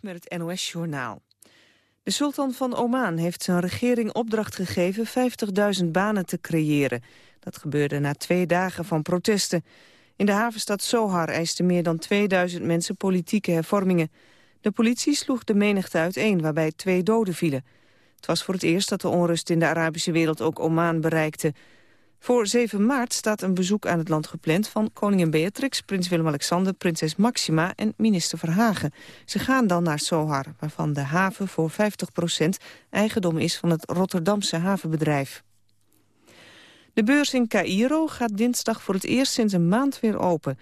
met het NOS-journaal. De sultan van Oman heeft zijn regering opdracht gegeven 50.000 banen te creëren. Dat gebeurde na twee dagen van protesten. In de havenstad Sohar eisten meer dan 2000 mensen politieke hervormingen. De politie sloeg de menigte uiteen, waarbij twee doden vielen. Het was voor het eerst dat de onrust in de Arabische wereld ook Oman bereikte. Voor 7 maart staat een bezoek aan het land gepland van koningin Beatrix, prins Willem-Alexander, prinses Maxima en minister Verhagen. Ze gaan dan naar Sohar, waarvan de haven voor 50% eigendom is van het Rotterdamse havenbedrijf. De beurs in Cairo gaat dinsdag voor het eerst sinds een maand weer open.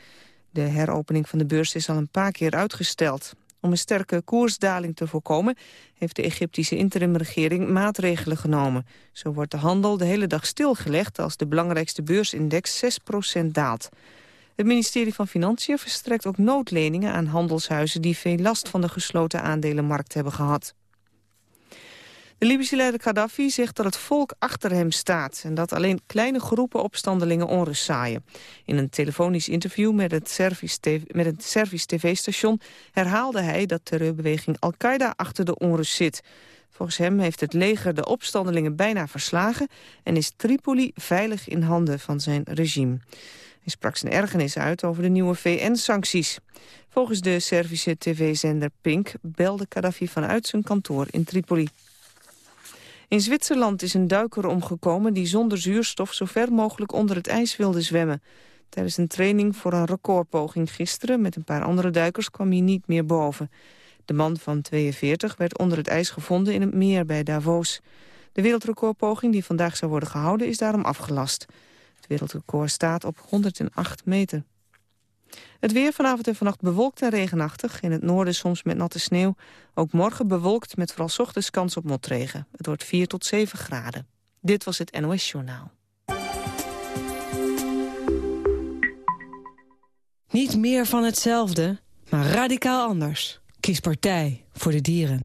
De heropening van de beurs is al een paar keer uitgesteld. Om een sterke koersdaling te voorkomen heeft de Egyptische interimregering maatregelen genomen. Zo wordt de handel de hele dag stilgelegd als de belangrijkste beursindex 6% daalt. Het ministerie van Financiën verstrekt ook noodleningen aan handelshuizen die veel last van de gesloten aandelenmarkt hebben gehad. De Libische leider Gaddafi zegt dat het volk achter hem staat... en dat alleen kleine groepen opstandelingen onrust zaaien. In een telefonisch interview met het Servisch TV-station... herhaalde hij dat terreurbeweging Al-Qaeda achter de onrust zit. Volgens hem heeft het leger de opstandelingen bijna verslagen... en is Tripoli veilig in handen van zijn regime. Hij sprak zijn ergernis uit over de nieuwe VN-sancties. Volgens de Servische tv-zender Pink belde Gaddafi vanuit zijn kantoor in Tripoli. In Zwitserland is een duiker omgekomen die zonder zuurstof zo ver mogelijk onder het ijs wilde zwemmen. Tijdens een training voor een recordpoging gisteren met een paar andere duikers kwam hij niet meer boven. De man van 42 werd onder het ijs gevonden in het meer bij Davos. De wereldrecordpoging die vandaag zou worden gehouden is daarom afgelast. Het wereldrecord staat op 108 meter. Het weer vanavond en vannacht bewolkt en regenachtig. In het noorden soms met natte sneeuw. Ook morgen bewolkt met vooral ochtends kans op motregen. Het wordt 4 tot 7 graden. Dit was het NOS Journaal. Niet meer van hetzelfde, maar radicaal anders. Kies partij voor de dieren.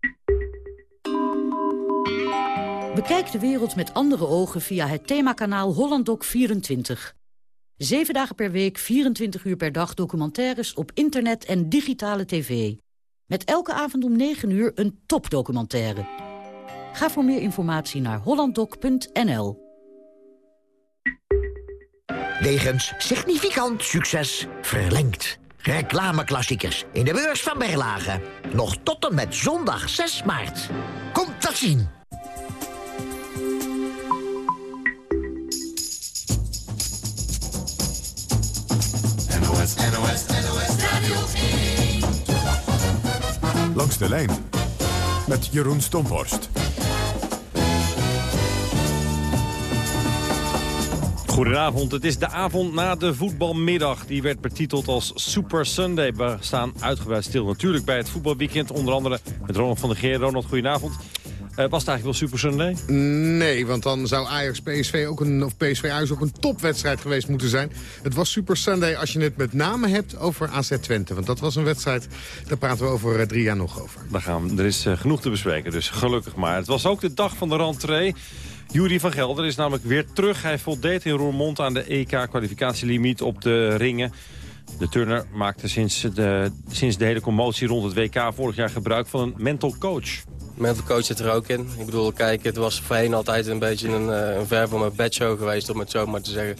Bekijk de wereld met andere ogen via het themakanaal HollandDoc24. Zeven dagen per week, 24 uur per dag documentaires op internet en digitale tv. Met elke avond om 9 uur een topdocumentaire. Ga voor meer informatie naar hollanddoc.nl. Wegens significant succes verlengd. Reclameklassiekers in de beurs van Berlage. Nog tot en met zondag 6 maart. Komt dat zien! Langs de lijn met Jeroen Stomhorst. Goedenavond, het is de avond na de voetbalmiddag. Die werd betiteld als Super Sunday. We staan uitgebreid stil natuurlijk bij het voetbalweekend. Onder andere met Ronald van der Geer. Ronald, goedenavond. Uh, was het eigenlijk wel Super Sunday? Nee, want dan zou Ajax PSV ook een, of PSV Ajax ook een topwedstrijd geweest moeten zijn. Het was Super Sunday als je het met name hebt over AZ Twente. Want dat was een wedstrijd, daar praten we over uh, drie jaar nog over. Daar gaan we, er is uh, genoeg te bespreken, dus gelukkig maar. Het was ook de dag van de rentree. Jury van Gelder is namelijk weer terug. Hij voldeed in Roermond aan de EK-kwalificatielimiet op de ringen. De turner maakte sinds de, sinds de hele commotie rond het WK vorig jaar gebruik van een mental coach mental coach zit er ook in. Ik bedoel, kijk, het was voorheen altijd een beetje een, eh, een ver van mijn bedshow geweest, om het zo maar te zeggen.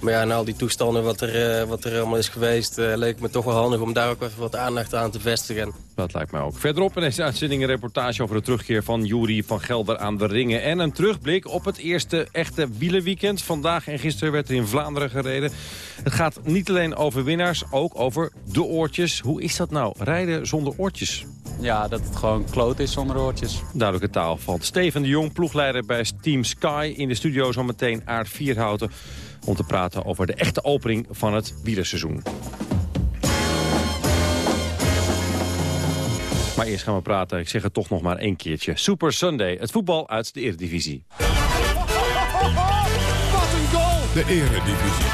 Maar ja, na al die toestanden wat er, uh, wat er allemaal is geweest... Uh, leek me toch wel handig om daar ook even wat aandacht aan te vestigen. Dat lijkt mij ook. Verderop in deze uitzending een reportage over de terugkeer van Jury van Gelder aan de ringen. En een terugblik op het eerste echte wielenweekend. Vandaag en gisteren werd er in Vlaanderen gereden. Het gaat niet alleen over winnaars, ook over de oortjes. Hoe is dat nou, rijden zonder oortjes? Ja, dat het gewoon kloot is zonder oortjes. Duidelijke taal van Steven de Jong, ploegleider bij Team Sky. In de studio zometeen Aard Vierhouten om te praten over de echte opening van het wielerseizoen. Maar eerst gaan we praten, ik zeg het toch nog maar één keertje. Super Sunday, het voetbal uit de Eredivisie. Wat een goal! De Eredivisie.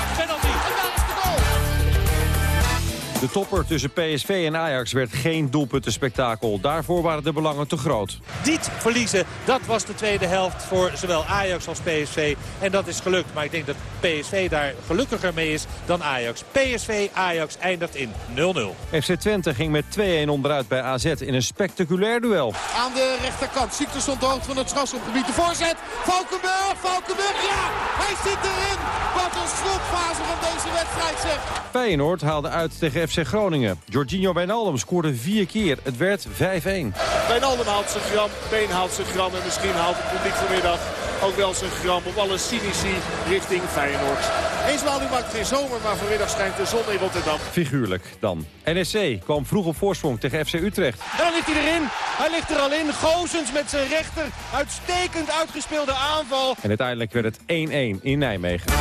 De topper tussen PSV en Ajax werd geen doelpuntenspektakel. Daarvoor waren de belangen te groot. Niet verliezen, dat was de tweede helft voor zowel Ajax als PSV. En dat is gelukt. Maar ik denk dat PSV daar gelukkiger mee is dan Ajax. PSV Ajax eindigt in 0-0. FC Twente ging met 2-1 onderuit bij AZ in een spectaculair duel. Aan de rechterkant. Ziekte stond de hoogte van het strafschopgebied. De voorzet. Valkenburg, Valkenburg, ja! Hij zit erin! Wat een slotfase van deze wedstrijd zeg. Feyenoord haalde uit tegen FC Groningen. Jorginho Wijnaldum scoorde vier keer. Het werd 5-1. Wijnaldum haalt zijn gram, Been haalt zijn gram en misschien haalt het publiek vanmiddag ook wel zijn gram op alle cynici richting Feyenoord. Eensmaal maakt geen zomer, maar vanmiddag schijnt de zon in Rotterdam. Figuurlijk dan. NSC kwam vroeg op voorsprong tegen FC Utrecht. En dan ligt hij erin. Hij ligt er al in. Gozens met zijn rechter. Uitstekend uitgespeelde aanval. En uiteindelijk werd het 1-1 in Nijmegen.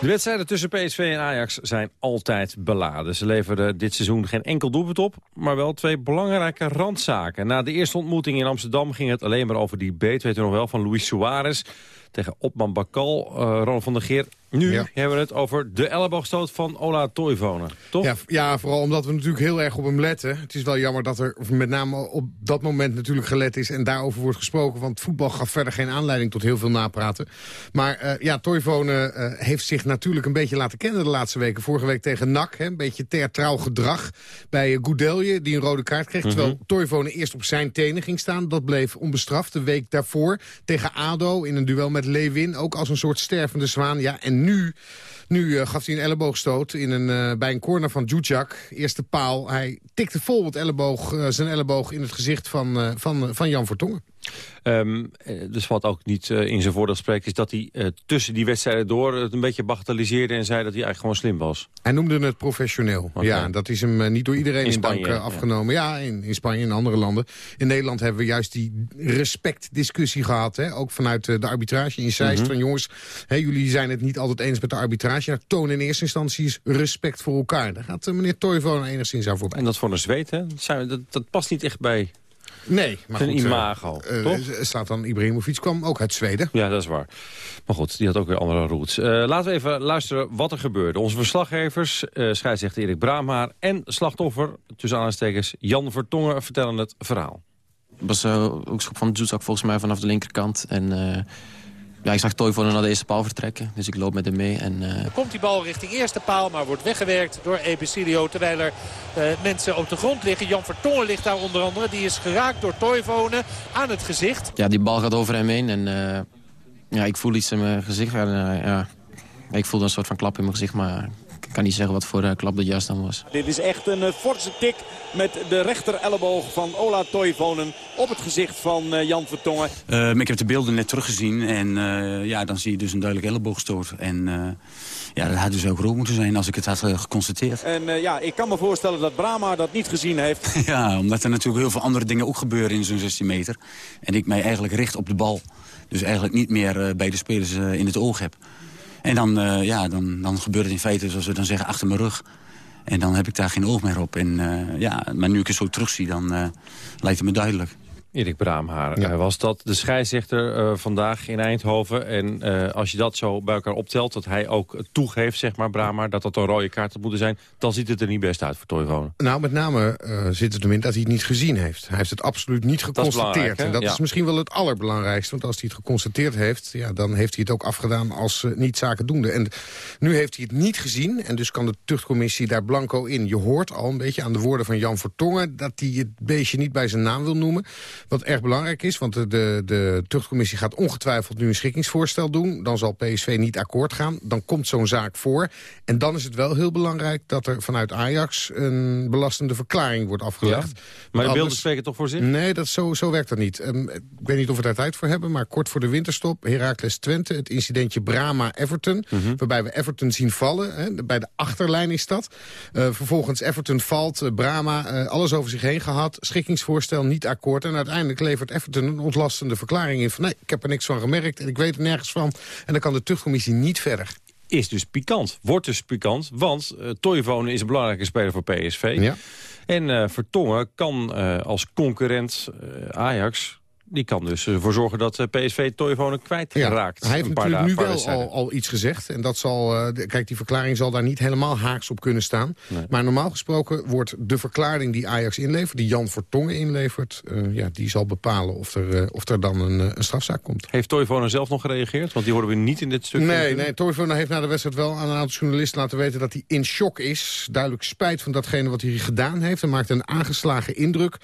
De wedstrijden tussen PSV en Ajax zijn altijd beladen. Ze leverden dit seizoen geen enkel doelpunt op, maar wel twee belangrijke randzaken. Na de eerste ontmoeting in Amsterdam ging het alleen maar over die beet, weet u nog wel, van Luis Suarez tegen Opman Bakal, uh, Ronald van der Geer. Nu hebben we het over de elleboogstoot van Ola Toivonen, toch? Ja, ja, vooral omdat we natuurlijk heel erg op hem letten. Het is wel jammer dat er met name op dat moment natuurlijk gelet is... en daarover wordt gesproken, want voetbal gaf verder geen aanleiding... tot heel veel napraten. Maar uh, ja, Toivonen uh, heeft zich natuurlijk een beetje laten kennen de laatste weken. Vorige week tegen NAC, hè, een beetje trouw gedrag bij Goudelje... die een rode kaart kreeg, mm -hmm. terwijl Toivonen eerst op zijn tenen ging staan. Dat bleef onbestraft. De week daarvoor tegen ADO in een duel met Lewin, ook als een soort stervende zwaan. Ja, en nu, nu uh, gaf hij een elleboogstoot in een, uh, bij een corner van Djudjak. Eerste paal. Hij tikte vol met elleboog, uh, zijn elleboog in het gezicht van, van, van Jan Vertongen. Um, dus wat ook niet uh, in zijn voordeel spreekt... is dat hij uh, tussen die wedstrijden door het een beetje bagatelliseerde... en zei dat hij eigenlijk gewoon slim was. Hij noemde het professioneel. Okay. Ja, dat is hem uh, niet door iedereen in, in dank afgenomen. Ja, ja in, in, Spanje en andere landen. In Nederland hebben we juist die respectdiscussie gehad. Hè? Ook vanuit de arbitrage in Zeist. Mm -hmm. Van jongens, hè, jullie zijn het niet altijd eens met de arbitrage. Nou, toon in eerste instantie is respect voor elkaar. Daar gaat meneer Toivonen enigszins aan voorbij. En dat voor een zweet, hè? Dat, dat past niet echt bij Nee, maar een imago, uh, toch? staat dan Ibrahimovic kwam ook uit Zweden. Ja, dat is waar. Maar goed, die had ook weer andere roots. Uh, laten we even luisteren wat er gebeurde. Onze verslaggevers, uh, scheidsrechter Erik Braamhaar... en slachtoffer, tussen aanstekens, Jan Vertongen... vertellen het verhaal. Het was ook schop van Zoetzak volgens mij vanaf de linkerkant. En ja, ik zag Toivonen naar de eerste paal vertrekken. Dus ik loop met hem mee. En, uh... Dan komt die bal richting eerste paal, maar wordt weggewerkt door Ebicilio. Terwijl er uh, mensen op de grond liggen. Jan Vertongen ligt daar onder andere. Die is geraakt door Toivonen aan het gezicht. Ja, die bal gaat over hem heen. En uh, ja, ik voel iets in mijn gezicht. En, ja, ik voelde een soort van klap in mijn gezicht, maar ik kan niet zeggen wat voor uh, klap dat juist dan was. Dit is echt een uh, forse tik met de rechter elleboog van Ola Toivonen op het gezicht van uh, Jan Vertongen. Uh, ik heb de beelden net teruggezien en ja, dan zie je dus een duidelijk elleboogstoot. En ja, dat had dus ook rood moeten zijn als ik het had geconstateerd. En ja, ik kan me voorstellen dat Brahma dat niet gezien heeft. ja, omdat er natuurlijk heel veel andere dingen ook gebeuren in zo'n 16 meter. En ik mij eigenlijk richt op de bal. Dus eigenlijk niet meer bij de spelers in het oog heb. En dan, uh, ja, dan, dan gebeurt het in feite, zoals we dan zeggen, achter mijn rug. En dan heb ik daar geen oog meer op. En, uh, ja, maar nu ik het zo terugzie, dan uh, lijkt het me duidelijk. Erik Braamhaar ja. was dat de scheidsrechter uh, vandaag in Eindhoven. En uh, als je dat zo bij elkaar optelt, dat hij ook toegeeft, zeg maar, Braamhaar... dat dat een rode kaart had moeten zijn, dan ziet het er niet best uit voor Toivonen. Nou, met name uh, zit het erin dat hij het niet gezien heeft. Hij heeft het absoluut niet geconstateerd. Dat en dat ja. is misschien wel het allerbelangrijkste. Want als hij het geconstateerd heeft, ja, dan heeft hij het ook afgedaan als niet zaken doende. En nu heeft hij het niet gezien. En dus kan de tuchtcommissie daar blanco in. Je hoort al een beetje aan de woorden van Jan Vertongen... dat hij het beestje niet bij zijn naam wil noemen... Wat erg belangrijk is, want de, de, de tuchtcommissie gaat ongetwijfeld nu een schikkingsvoorstel doen. Dan zal PSV niet akkoord gaan. Dan komt zo'n zaak voor. En dan is het wel heel belangrijk dat er vanuit Ajax een belastende verklaring wordt afgelegd. Ja, maar de beelden spreken toch voor zich? Nee, dat, zo, zo werkt dat niet. Um, ik weet niet of we daar tijd voor hebben, maar kort voor de winterstop. Heracles Twente, het incidentje Brama-Everton. Mm -hmm. Waarbij we Everton zien vallen. Hè, bij de achterlijn is dat. Uh, vervolgens Everton valt, uh, Brama, uh, alles over zich heen gehad. Schikkingsvoorstel, niet akkoord. En uiteindelijk levert Everton een ontlastende verklaring in... van nee, ik heb er niks van gemerkt en ik weet er nergens van. En dan kan de tuchtcommissie niet verder. Is dus pikant. Wordt dus pikant, want uh, Toivonen is een belangrijke speler voor PSV. Ja. En uh, Vertongen kan uh, als concurrent Ajax die kan dus ervoor zorgen dat eh, PSV Toivonen kwijtraakt. Ja, hij heeft een natuurlijk nu wel al, al iets gezegd. En dat zal, eh, de- kijk, die verklaring zal daar niet helemaal haaks op kunnen staan. Maar normaal gesproken wordt de verklaring die Ajax inlevert... die Jan Vertongen inlevert, eh, ja, die zal bepalen of er, of er dan een, een strafzaak komt. Heeft Toivonen zelf nog gereageerd? Want die horen we niet in dit stuk. Nee, nee Toivonen heeft na de wedstrijd wel aan een aantal journalisten laten weten... dat hij in shock is. Duidelijk spijt van datgene wat hij gedaan heeft. Hij maakt een aangeslagen indruk.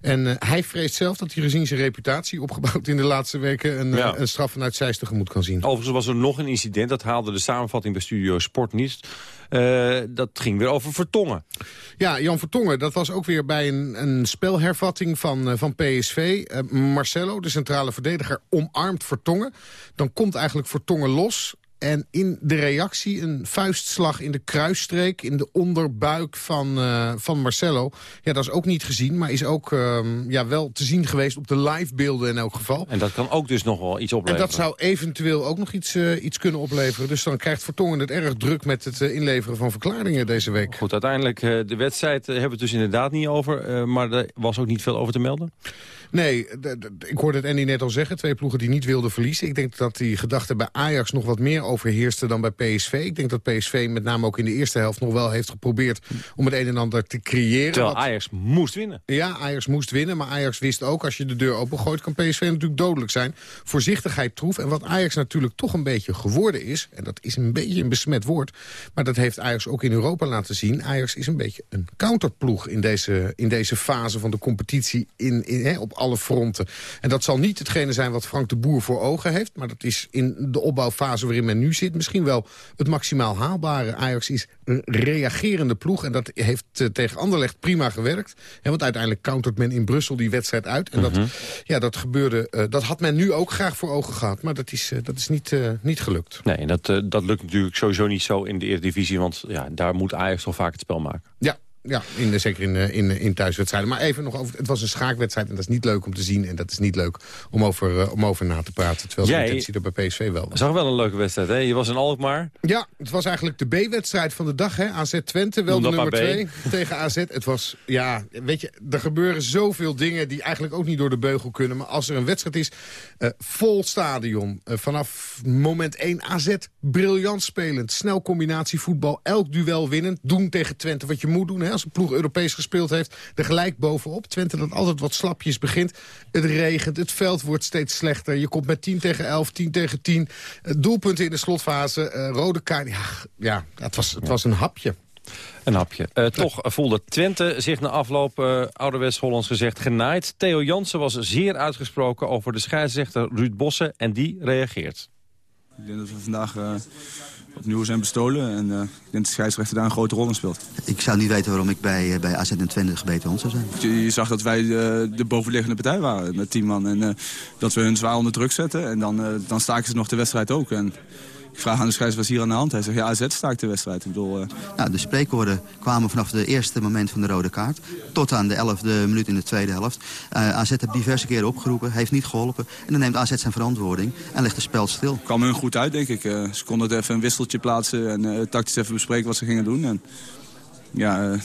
En hij vreest zelf dat hij gezien zijn reputatie... opgebouwd in de laatste weken een, Ja. eh, een straf vanuit Zeist tegemoet kan zien. Overigens was er nog een incident, dat haalde de samenvatting bij Studio Sport niet. Eh, dat ging weer over Vertongen. Ja, Jan Vertongen, dat was ook weer bij een, een spelhervatting van, eh, van PSV. Marcelo, de centrale verdediger, omarmt Vertongen. Dan komt eigenlijk Vertongen los. En in de reactie een vuistslag in de kruisstreek... in de onderbuik van, eh, van Marcelo. Ja, dat is ook niet gezien, maar is ook ehm, ja, wel te zien geweest... op de livebeelden in elk geval. En dat kan ook dus nog wel iets En opleveren. dat zou eventueel ook nog iets, eh, iets kunnen opleveren. Dus dan krijgt Vertongen het erg druk met het eh, inleveren van verklaringen deze week. Goed, uiteindelijk, de wedstrijd hebben we het dus inderdaad niet over. maar er was ook niet veel over te melden. Nee, ik hoorde het Andy net al zeggen. Twee ploegen die niet wilden verliezen. Ik denk dat die gedachte bij Ajax nog wat meer overheerste dan bij PSV. Ik denk dat PSV met name ook in de eerste helft nog wel heeft geprobeerd... om het een en ander te creëren. Terwijl Wat- Ajax moest winnen. Ja, Ajax moest winnen, maar Ajax wist ook... als je de deur opengooit, kan PSV natuurlijk dodelijk zijn. Voorzichtigheid troef. En wat Ajax natuurlijk toch een beetje geworden is... en dat is een beetje een besmet woord... maar dat heeft Ajax ook in Europa laten zien. Ajax is een beetje een counterploeg in deze, in deze fase van de competitie... In, in, hè, op alle fronten. En dat zal niet hetgene zijn wat Frank de Boer voor ogen heeft... maar dat is in de opbouwfase waarin men nu zit... misschien wel het maximaal haalbare. Ajax is een reagerende ploeg en dat heeft eh, tegen Anderlecht prima gewerkt. Hè, want uiteindelijk countert men in Brussel die wedstrijd uit. En dat, Mhm. ja, dat gebeurde, eh, dat had men nu ook graag voor ogen gehad. Maar dat is, eh, dat is niet, niet gelukt. Nee, en dat, dat lukt natuurlijk sowieso niet zo in de Eredivisie. Want ja, daar moet Ajax toch vaak het spel maken. Ja, ja in, de- zeker in, eh, in, in thuiswedstrijden. Maar even nog over, het was een schaakwedstrijd en dat is niet leuk om te zien. En dat is niet leuk om over, eh, om over na te praten. Terwijl Jij- de intentie er bij PSV wel was. Zag wel een leuke wedstrijd, hè? Je was in Alkmaar. Ja, het was eigenlijk de B-wedstrijd van de dag. Hè? AZ Twente, wel de nummer maar B. 2 tegen AZ. Het was, ja, weet je, er gebeuren zoveel dingen... die eigenlijk ook niet door de beugel kunnen. Maar als er een wedstrijd is, eh, vol stadion. eh, vanaf moment 1 AZ, briljant spelend. Snel combinatie voetbal, elk duel winnend. Doen tegen Twente wat je moet doen. Hè? Als een ploeg Europees gespeeld heeft, er gelijk bovenop. Twente dat altijd wat slapjes begint. Het regent, het veld wordt steeds slechter. Je komt met 10 tegen 11, 10 tegen 10. Eh, doelpunten in de slotfase, eh, rode kaart. Ja, ja het, was, het was een hapje. Een hapje. Eh, toch voelde Twente zich na afloop, eh ouderwets Hollands gezegd, genaaid. Theo Jansen was zeer uitgesproken over de scheidsrechter Ruud Bossen en die reageert. Ik denk dat we vandaag eh, opnieuw zijn bestolen. En eh, ik denk dat de scheidsrechter daar een grote rol in speelt. Ik zou niet weten waarom ik bij, eh, bij AZ en Twente gebeten hond zou zijn. Je, je zag dat wij de, de bovenliggende partij waren met tien man. En eh, dat we hun zwaar onder druk zetten. En dan, eh, dan staken ze nog de wedstrijd ook. En ik vraag aan de scheidsrechter, wat is hier aan de hand? Hij zegt, ja, AZ staakt de wedstrijd. Ik bedoel, eh, Nou, de spreekwoorden kwamen vanaf het eerste moment van de rode kaart... tot aan de elfde minuut in de tweede helft. Eh, AZ heeft diverse keren opgeroepen, heeft niet geholpen. En dan neemt AZ zijn verantwoording en legt het spel stil. kwam hun goed uit, denk ik. Eh, ze konden het even een wisseltje plaatsen en tactisch even bespreken wat ze gingen doen. En, ja,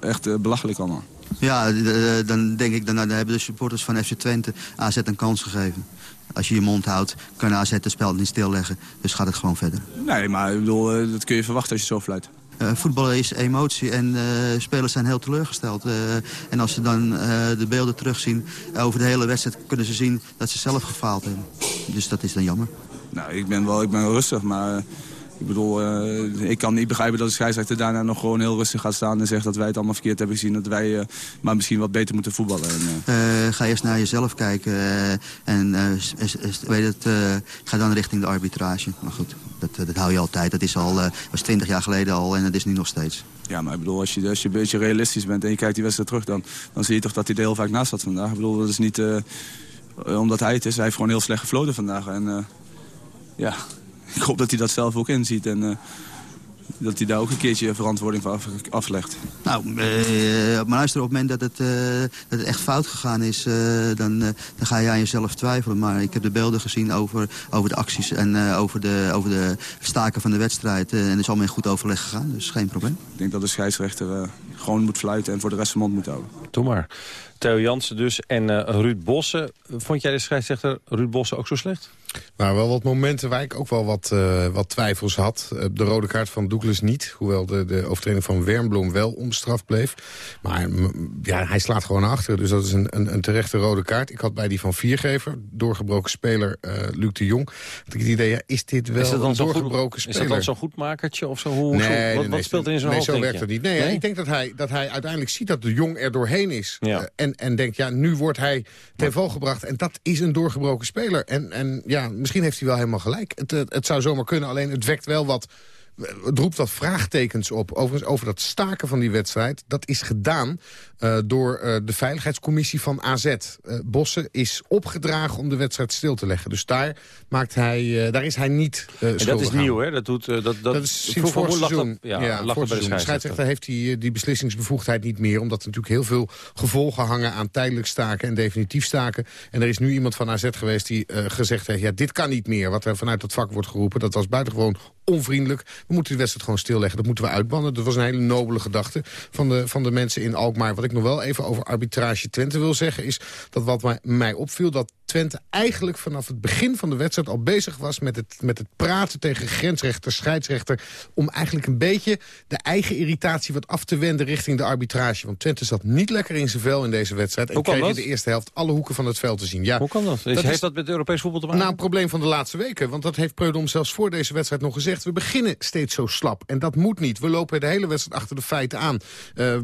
echt belachelijk allemaal. Ja, eh, dan denk ik, dan, dan hebben de supporters van FC Twente AZ een kans gegeven. Als je je mond houdt, kan AZ het spel niet stilleggen. Dus gaat het gewoon verder. Nee, maar ik bedoel, eh, dat kun je verwachten als je zo fluit. Eh, voetballen is emotie en eh, spelers zijn heel teleurgesteld. Eh, en als ze dan eh, de beelden terugzien eh, over de hele wedstrijd... kunnen ze zien dat ze zelf gefaald hebben. Dus dat is dan jammer. Nou, ik ben wel, ik ben wel rustig, maar eh, ik bedoel, eh, ik kan niet begrijpen dat de scheidsrechter daarna nog gewoon heel rustig gaat staan en zegt dat wij het allemaal verkeerd hebben gezien. Dat wij eh, maar misschien wat beter moeten voetballen. En, eh, ga eerst naar jezelf kijken en weet het, ga dan richting de arbitrage. Maar goed, dat, dat hou je altijd. Dat is al, was twintig jaar geleden al en dat is nu nog steeds. ja, maar ik bedoel, als je, als je een beetje realistisch bent en je kijkt die wedstrijd terug, dan, dan zie je toch dat hij er heel vaak naast zat vandaag. Ik bedoel, dat is niet omdat hij het is. Hij heeft gewoon heel slecht gefloten vandaag. En ja, ik hoop dat hij dat zelf ook inziet en eh, dat hij daar ook een keertje verantwoording voor af, aflegt. Nou, eh, maar luister, op het moment dat het, eh, dat het echt fout gegaan is, eh, dan, eh, dan ga je aan jezelf twijfelen. Maar ik heb de beelden gezien over, over de acties en eh, over, de, over de staken van de wedstrijd. eh, en er is allemaal in goed overleg gegaan, dus geen probleem. Ik denk dat de scheidsrechter gewoon moet fluiten en voor de rest zijn mond moet houden. Doe maar. Theo Jansen dus en uh, Ruud Bossen. Vond jij de scheidsrechter Ruud Bossen ook zo slecht? Nou, wel wat momenten waar ik ook wel wat, uh, wat twijfels had. Uh, de rode kaart van Douglas niet. Hoewel de, de overtreding van Wernbloem wel onbestraft bleef. Maar ja, hij slaat gewoon achter. Dus dat is een, een, een, terechte rode kaart. Ik had bij die van Viergever, doorgebroken speler uh, Luc de Jong... had ik het idee, ja, is dit wel is een doorgebroken goed, speler? Is dat dan zo'n goed makertje? Of zo? Hoe, nee, zo, wat, nee, wat speelt er in zijn nee, hoofd, zo werkt het niet. Nee, nee? ik denk dat hij, dat hij uiteindelijk ziet dat de Jong er doorheen is. Ja. en, en denkt, ja, nu wordt hij ten val gebracht. En dat is een doorgebroken speler. En, en ja, misschien heeft hij wel helemaal gelijk. Het, het, het zou zomaar kunnen, alleen het wekt wel wat... Het roept wat vraagtekens op. Overigens, over dat staken van die wedstrijd. Dat is gedaan uh, door uh, de Veiligheidscommissie van AZ. Uh, Bossen is opgedragen om de wedstrijd stil te leggen. Dus daar, maakt hij, daar is hij niet En dat is aan. nieuw, hè? Dat, doet, dat, dat, dat is sinds vorig seizoen. dat- ja, vorig dat seizoen. De scheidsrechter heeft die, die beslissingsbevoegdheid niet meer. Omdat er natuurlijk heel veel gevolgen hangen aan tijdelijk staken en definitief staken. En er is nu iemand van AZ geweest die gezegd heeft... ja, dit kan niet meer, wat er vanuit het vak wordt geroepen. Dat was buitengewoon onvriendelijk. We moeten de wedstrijd gewoon stilleggen. Dat moeten we uitbannen. Dat was een hele nobele gedachte van de, van de mensen in Alkmaar. Wat ik nog wel even over arbitrage Twente wil zeggen... is dat wat mij, mij opviel, dat Twente eigenlijk vanaf het begin van de wedstrijd... al bezig was met het, met het praten tegen grensrechter, scheidsrechter... om eigenlijk een beetje de eigen irritatie wat af te wenden richting de arbitrage. Want Twente zat niet lekker in zijn vel in deze wedstrijd... en Hoe kreeg in de eerste helft alle hoeken van het veld te zien. Ja, Hoe kan dat? Dat heeft is- dat met Europees voetbal te maken? nou, een probleem van de laatste weken. Want dat heeft Preudom zelfs voor deze wedstrijd nog gezegd. We beginnen steeds zo slap. En dat moet niet. We lopen de hele wedstrijd achter de feiten aan. Eh,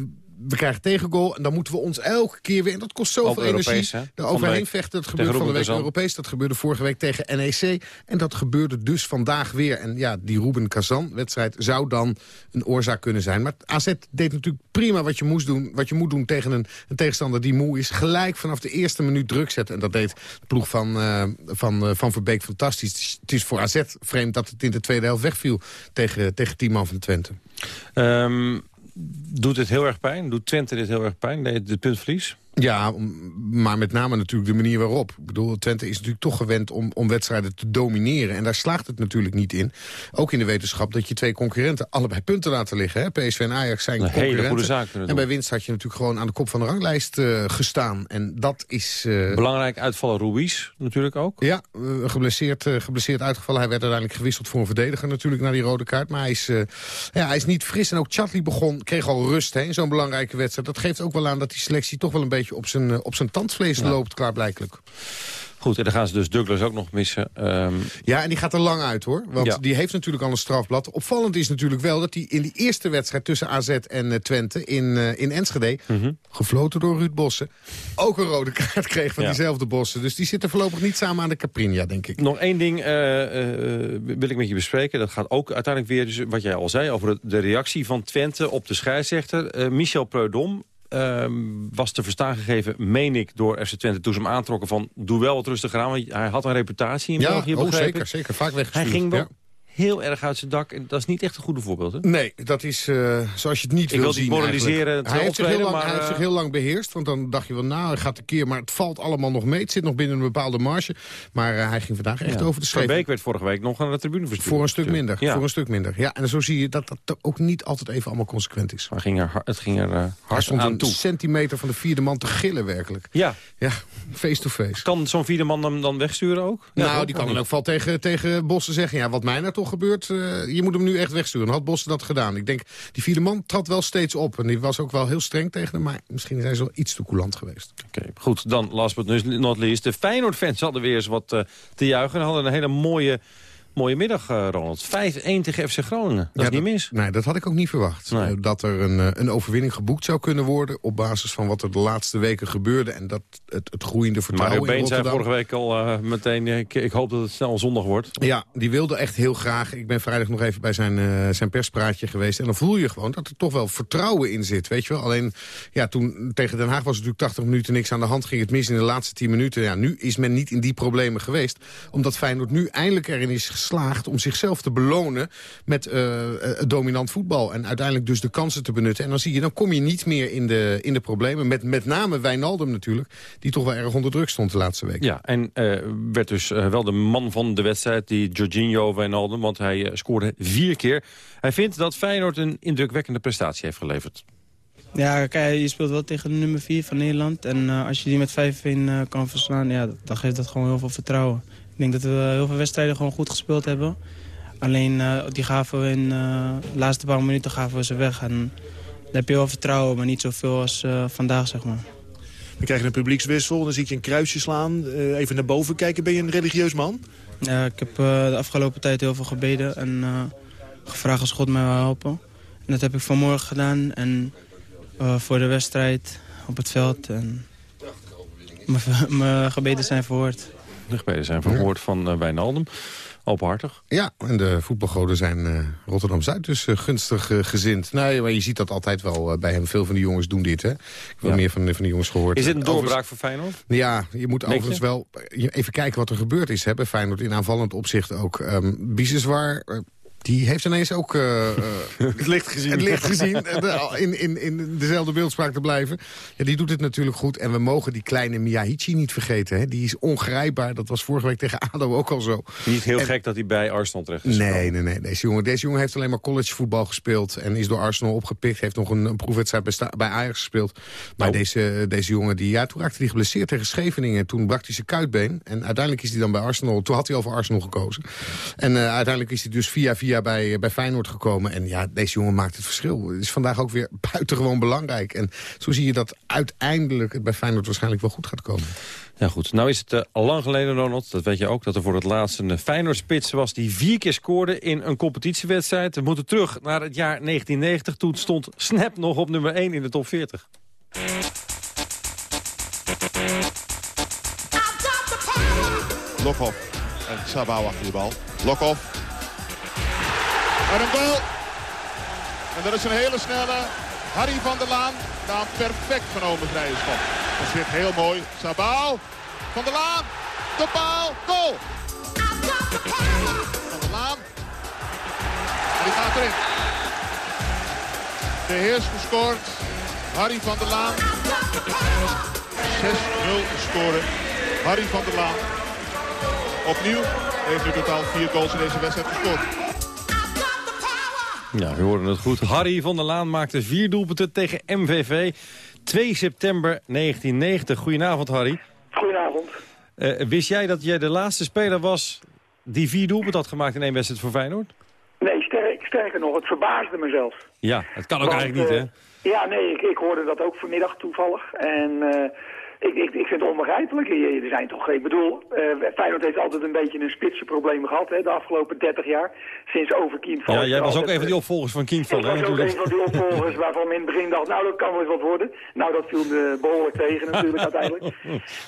we krijgen tegengoal en dan moeten we ons elke keer weer... en dat kost zoveel energie. Er de overheen vechten. Dat gebeurde van de week. Europees. Dat gebeurde vorige week tegen NEC. En dat gebeurde dus vandaag weer. En ja, die Ruben Kazan-wedstrijd zou dan een oorzaak kunnen zijn. Maar AZ deed natuurlijk prima wat je, moest doen, wat je moet doen tegen een, een tegenstander die moe is. Gelijk vanaf de eerste minuut druk zetten. En dat deed de ploeg van, eh, van, eh, van Verbeek fantastisch. Het is, voor AZ vreemd dat het in de tweede helft wegviel tegen, tegen tien man van Twente. Ehm, doet het heel erg pijn? Doet Twente dit heel erg pijn? Nee, het puntverlies? Ja, maar met name natuurlijk de manier waarop. Ik bedoel, Twente is natuurlijk toch gewend om, om wedstrijden te domineren. En daar slaagt het natuurlijk niet in. Ook in de wetenschap dat je twee concurrenten allebei punten laten liggen. Hè? PSV en Ajax zijn Een hele concurrenten. goede zaak En bij winst had je natuurlijk gewoon aan de kop van de ranglijst eh, gestaan. En dat is... eh, Belangrijk uitvallen Ruiz natuurlijk ook. ja, eh, geblesseerd, geblesseerd uitgevallen. Hij werd uiteindelijk gewisseld voor een verdediger natuurlijk na die rode kaart. Maar hij is, ja, hij is niet fris. En ook Chatli begon, kreeg al rust hè, in zo'n belangrijke wedstrijd. Dat geeft ook wel aan dat die selectie toch wel een beetje op zijn, eh, op zijn tandvlees loopt, klaarblijkelijk. Goed, en dan gaan ze dus Douglas ook nog missen. Ehm, Ja, en die gaat er lang uit hoor. Want Ja. die heeft natuurlijk al een strafblad. Opvallend is natuurlijk wel dat hij in die eerste wedstrijd tussen AZ en eh, Twente in, eh, in Enschede... Mhm. gefloten door Ruud Bossen, ook een rode kaart kreeg van Ja. diezelfde Bossen. Dus die zitten voorlopig niet samen aan de Caprinja, denk ik. Nog één ding wil ik met je bespreken. Dat gaat ook uiteindelijk weer, dus wat jij al zei... over de, reactie van Twente op de scheidsrechter. Michel Preudom ehm, was te verstaan gegeven, meen ik, door FC Twente... toen ze hem aantrokken van, doe wel wat rustiger aan. Want hij had een reputatie in Ja, België, oh, zeker, zeker. Vaak Hij weggestuurd. ging wel ja. Heel erg uit zijn dak. En dat is niet echt een goede voorbeeld, hè? Nee, dat is eh, zoals je het niet Ik wil wil zien niet moraliseren, eigenlijk. het Hij heeft, zich heel lang, maar, hij heeft eh, zich heel lang beheerst. Want dan dacht je wel, nou, hij gaat keer. Maar het valt allemaal nog mee. Het zit nog binnen een bepaalde marge. Maar eh, hij ging vandaag echt Ja. over de schreef. Beek werd vorige week nog aan de tribune verstuurd. Voor een stuk minder. Ja. Voor een stuk minder. Ja, en zo zie je dat dat ook niet altijd even allemaal consequent is. Maar ging er, het ging er Hij hard stond aan een toe. centimeter van de vierde man te gillen, werkelijk. Ja. Ja, face-to-face. Kan zo'n vierde man hem dan wegsturen ook? Ja, nou, die kan dan niet? ook wel tegen, tegen Bossen zeggen... ja, wat mij nou toch gebeurt, eh, je moet hem nu echt wegsturen. Had Bossen dat gedaan? Ik denk, die vierde man trad wel steeds op. En die was ook wel heel streng tegen hem... maar misschien zijn ze wel iets te coulant geweest. Oké, goed. Dan, last but not least. De Feyenoord-fans hadden weer eens wat eh, te juichen. En hadden een hele mooie, mooie middag, eh, Ronald. 5-1 tegen FC Groningen. Dat Ja, is niet mis. Nee, dat had ik ook niet verwacht. Nee. Eh, Dat er een, eh, een overwinning geboekt zou kunnen worden... op basis van wat er de laatste weken gebeurde... en dat het, het groeiende vertrouwen Mario Been zei vorige week al meteen... Ik, ik hoop dat het snel zondag wordt. Ja, die wilde echt heel graag. Ik ben vrijdag nog even bij zijn, zijn perspraatje geweest. En dan voel je gewoon dat er toch wel vertrouwen in zit. Weet je wel? Alleen, ja, toen tegen Den Haag was het natuurlijk 80 minuten niks aan de hand. Ging het mis in de laatste 10 minuten. Ja, nu is men niet in die problemen geweest. Omdat Feyenoord nu eindelijk erin is geslaagd om zichzelf te belonen met eh, eh, dominant voetbal. En uiteindelijk dus de kansen te benutten. En dan zie je, dan kom je niet meer in de, in de problemen. Met, met name Wijnaldum natuurlijk. Die toch wel erg onder druk stond de laatste week. Ja, en eh, werd dus wel de man van de wedstrijd, die Jorginho Wijnaldum. Want hij scoorde vier keer. Hij vindt dat Feyenoord een indrukwekkende prestatie heeft geleverd. Ja, kijk, je speelt wel tegen de nummer 4 van Nederland. En als je die met 5-1 uh, kan verslaan, ja, dan geeft dat gewoon heel veel vertrouwen. Ik denk dat we heel veel wedstrijden gewoon goed gespeeld hebben. Alleen uh, die gaven we in de laatste paar minuten gaven we ze weg. En dan heb je wel vertrouwen, maar niet zoveel als vandaag, zeg maar. Dan krijg je een publiekswissel, dan zie je een kruisje slaan. even naar boven kijken, ben je een religieus man? Ja, ik heb de afgelopen tijd heel veel gebeden en gevraagd als God mij wil helpen. En dat heb ik vanmorgen gedaan en voor de wedstrijd op het veld. En mijn gebeden zijn verhoord. De gebeden zijn verhoord van uh, Wijnaldum. Openhartig. Ja, en de voetbalgoden zijn uh, Rotterdam-Zuid dus uh, gunstig uh, gezind. Nee, maar je ziet dat altijd wel bij hem. Veel van die jongens doen dit, hè. Ik heb ja. meer van, van die jongens gehoord. Is dit een doorbraak voor Feyenoord? Ja, je moet Denk overigens je? wel even kijken wat er gebeurd is hè, bij Feyenoord. In aanvallend opzicht ook. Um, Biseswar die heeft ineens ook uh, het licht gezien, het licht gezien in, in, in dezelfde beeldspraak te blijven. Ja, die doet het natuurlijk goed. En we mogen die kleine Miyahichi niet vergeten. Hè. Die is ongrijpbaar. Dat was vorige week tegen ADO ook al zo. Niet heel en, gek dat hij bij Arsenal terecht is Nee, nee, nee. Deze jongen, deze jongen heeft alleen maar collegevoetbal gespeeld. En is door Arsenal opgepikt. Heeft nog een, een proefwedstrijd bij, bij Ajax gespeeld. Maar oh. deze, deze jongen, die, ja, toen raakte hij geblesseerd tegen Scheveningen. Toen brak hij zijn kuitbeen. En uiteindelijk is hij dan bij Arsenal. Toen had hij al voor Arsenal gekozen. En uh, uiteindelijk is hij dus via via bij, bij Feyenoord gekomen. En ja, deze jongen maakt het verschil. Het is vandaag ook weer buitengewoon belangrijk. En zo zie je dat uiteindelijk het bij Feyenoord waarschijnlijk wel goed gaat komen. Ja goed, nou is het uh, al lang geleden, Ronald, dat weet je ook... dat er voor het laatst een Feyenoord-spits was die vier keer scoorde in een competitiewedstrijd. We moeten terug naar het jaar 1990. Toen stond Snap nog op nummer 1 in de top 40. Lokhoff en Sabau achter de bal. Lokhoff en een goal. En dat is een hele snelle Harry van der Laan. Na perfect genomen vrije. Dat zit heel mooi. Sabal. Van der Laan. De paal. Goal. Van der Laan. En die gaat erin. De Heers gescoord. Harry van der Laan. 6-0 scoren. Harry van der Laan. Opnieuw heeft nu totaal vier goals in deze wedstrijd gescoord. Ja, we hoorden het goed. Harry van der Laan maakte vier doelpunten tegen MVV. 2 september 1990. Goedenavond, Harry. Goedenavond. Uh, wist jij dat jij de laatste speler was die vier doelpunten had gemaakt in één wedstrijd voor Feyenoord? Nee, sterk, sterker nog, het verbaasde mezelf. Ja, het kan ook Want, eigenlijk niet, hè? Uh, ja, nee, ik, ik, hoorde dat ook vanmiddag toevallig. En... Uh, ik, ik, ik vind het onbegrijpelijk. Er zijn toch, ik bedoel, uh, Feyenoord heeft altijd een beetje een spitsenprobleem gehad hè, de afgelopen 30 jaar. Sinds over Kienval. Ja, jij was ook een van die opvolgers van Kienval. Ik was ook een van die opvolgers waarvan men in het begin dacht, nou dat kan wel eens wat worden. Nou dat viel me behoorlijk tegen natuurlijk uiteindelijk.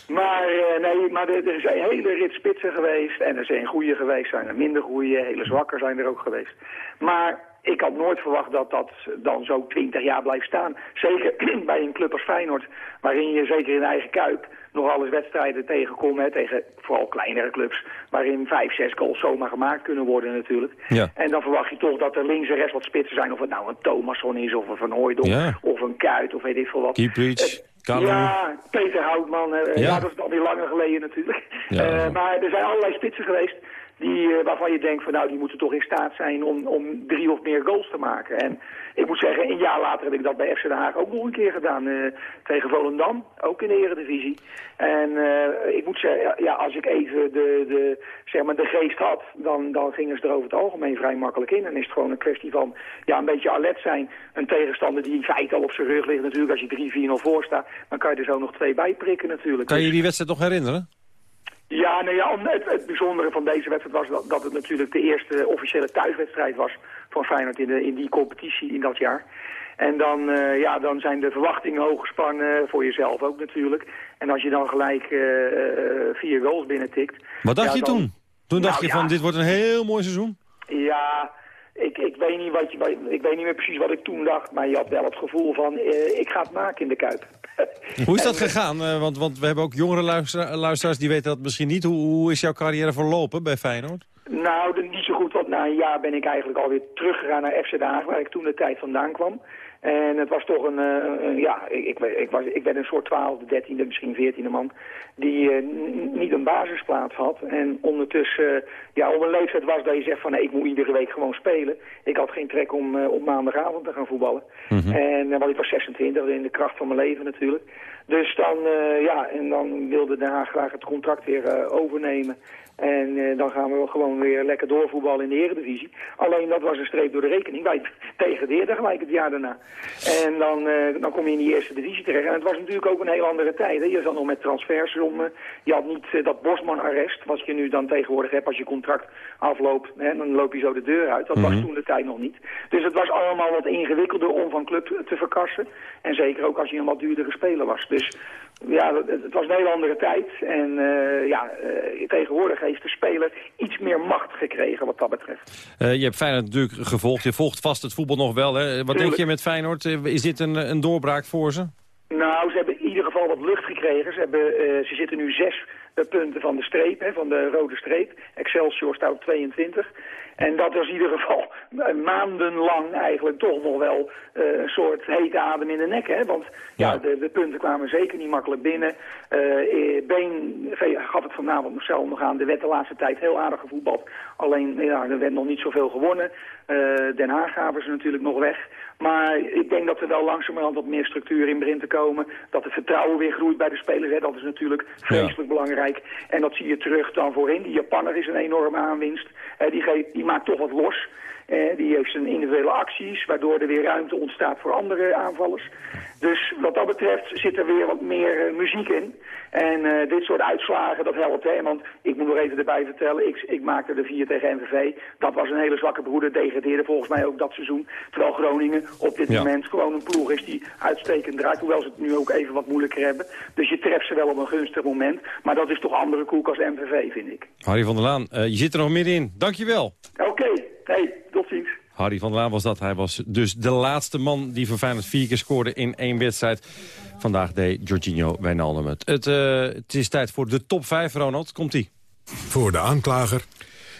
Maar uh, nee, maar er, er zijn hele rit spitsen geweest. En er zijn goede geweest, zijn er minder goede. Hele zwakker zijn er ook geweest. Maar ik had nooit verwacht dat dat dan zo 20 jaar blijft staan. Zeker bij een club als Feyenoord, waarin je zeker in eigen kuip nog alles wedstrijden tegenkomt, hè, tegen vooral kleinere clubs, waarin vijf, zes goals zomaar gemaakt kunnen worden natuurlijk. Ja. En dan verwacht je toch dat er links en rechts wat spitsen zijn, of het nou een Thomasson is, of een Van Hooydonk, ja. of een Kuit, of weet ik veel wat. Kieprich. Ja, Peter Houtman, ja. ja. dat is alweer langer geleden natuurlijk. Ja. Uh, maar er zijn allerlei spitsen geweest die, uh, waarvan je denkt van nou die moeten toch in staat zijn om, om drie of meer goals te maken. En ik moet zeggen, een jaar later heb ik dat bij FC Den Haag ook nog een keer gedaan. Uh, tegen Volendam, ook in de eredivisie. En uh, ik moet zeggen, ja, als ik even de, de, zeg maar de geest had, dan, dan gingen ze er over het algemeen vrij makkelijk in. En is het gewoon een kwestie van ja, een beetje alert zijn. Een tegenstander die in feite al op zijn rug ligt natuurlijk. Als je 3-4-0 voor staat, dan kan je er zo nog twee bij prikken natuurlijk. Kan je die wedstrijd nog herinneren? Ja, nou ja, het, het bijzondere van deze wedstrijd was dat, dat, het natuurlijk de eerste officiële thuiswedstrijd was van Feyenoord in, de, in die competitie in dat jaar. En dan, uh, ja, dan zijn de verwachtingen hoog gespannen, voor jezelf ook natuurlijk. En als je dan gelijk uh, vier goals binnentikt... Wat dacht ja, je toen? Toen dacht nou, je van, ja, dit wordt een heel mooi seizoen? Ja, ik, ik, weet niet wat je, ik weet niet meer precies wat ik toen dacht, maar je had wel het gevoel van, uh, ik ga het maken in de Kuip. Hoe is dat gegaan? Uh, want, want we hebben ook jongere luister luisteraars die weten dat misschien niet. Hoe, hoe is jouw carrière verlopen bij Feyenoord? Nou, niet zo goed, want na een jaar ben ik eigenlijk alweer teruggegaan naar FC Den Haag, waar ik toen de tijd vandaan kwam. En het was toch een, eh, ja, ik, ik, was, ik werd een soort twaalfde, dertiende, misschien veertiende man die uh, niet een basisplaats had. En ondertussen, uh, ja, op een leeftijd was dat je zegt van nee, ik moet iedere week gewoon spelen. Ik had geen trek om op maandagavond te gaan voetballen. Mm En want ik was 26, in de kracht van mijn leven natuurlijk. Dus dan, ja, en dan wilde Den Haag graag het contract weer overnemen. En uh, dan gaan we gewoon weer lekker doorvoetballen in de eredivisie. Alleen dat was een streep door de rekening. Wij degradeerden gelijk het jaar daarna. En dan, uh, dan kom je in die eerste divisie terecht. En het was natuurlijk ook een heel andere tijd. Hè. Je zat nog met transfersommen. Je had niet uh, dat Bosman-arrest, wat je nu dan tegenwoordig hebt als je contract afloopt. Hè, dan loop je zo de deur uit. Dat mm -hmm. was toen de tijd nog niet. Dus het was allemaal wat ingewikkelder om van club te verkassen. En zeker ook als je een wat duurdere speler was. Dus ja, het was een hele andere tijd. En uh, ja, uh, tegenwoordig heeft de speler iets meer macht gekregen wat dat betreft. Uh, je hebt Feyenoord natuurlijk gevolgd. Je volgt vast het voetbal nog wel. Hè? Wat Tuurlijk. denk je met Feyenoord? Is dit een, een doorbraak voor ze? Nou, ze hebben in ieder geval wat lucht gekregen. Ze, hebben, ze zitten nu zes punten van de streep, hè, van de rode streep. Excelsior staat op 22. En dat was in ieder geval maandenlang eigenlijk toch nog wel uh, een soort hete adem in de nek. Hè? Want ja. ja de, de, punten kwamen zeker niet makkelijk binnen. Uh, Been gaf het vanavond Marcel nog aan. Er werd de laatste tijd heel aardig gevoetbald. Alleen ja, er werd nog niet zoveel gewonnen. Uh, Den Haag gaven ze natuurlijk nog weg. Maar ik denk dat er wel langzamerhand wat meer structuur in begint te komen. Dat het vertrouwen weer groeit bij de spelers. Hè. Dat is natuurlijk vreselijk ja. belangrijk. En dat zie je terug dan voorin. Die Japanner is een enorme aanwinst. Die, geeft, die maakt toch wat los. Uh, die heeft zijn individuele acties, waardoor er weer ruimte ontstaat voor andere aanvallers. Dus wat dat betreft zit er weer wat meer uh, muziek in. En uh, dit soort uitslagen, dat helpt. Hè? Want ik moet nog even erbij vertellen, ik, ik maakte de 4 tegen MVV. Dat was een hele zwakke broeder, degradeerde volgens mij ook dat seizoen. Terwijl Groningen op dit ja. moment gewoon een ploeg is die uitstekend draait. Hoewel ze het nu ook even wat moeilijker hebben. Dus je treft ze wel op een gunstig moment. Maar dat is toch andere koek als MVV, vind ik. Harry van der Laan, je zit er nog middenin. Dankjewel. Oké, okay. Hey, tot ziens. Harry van der Laan was dat. Hij was dus de laatste man die voor Feyenoord vier keer scoorde in één wedstrijd. Vandaag deed Jorginho Wijnaldum het. Het, uh, het is tijd voor de top 5, Ronald. Komt-ie. Voor de aanklager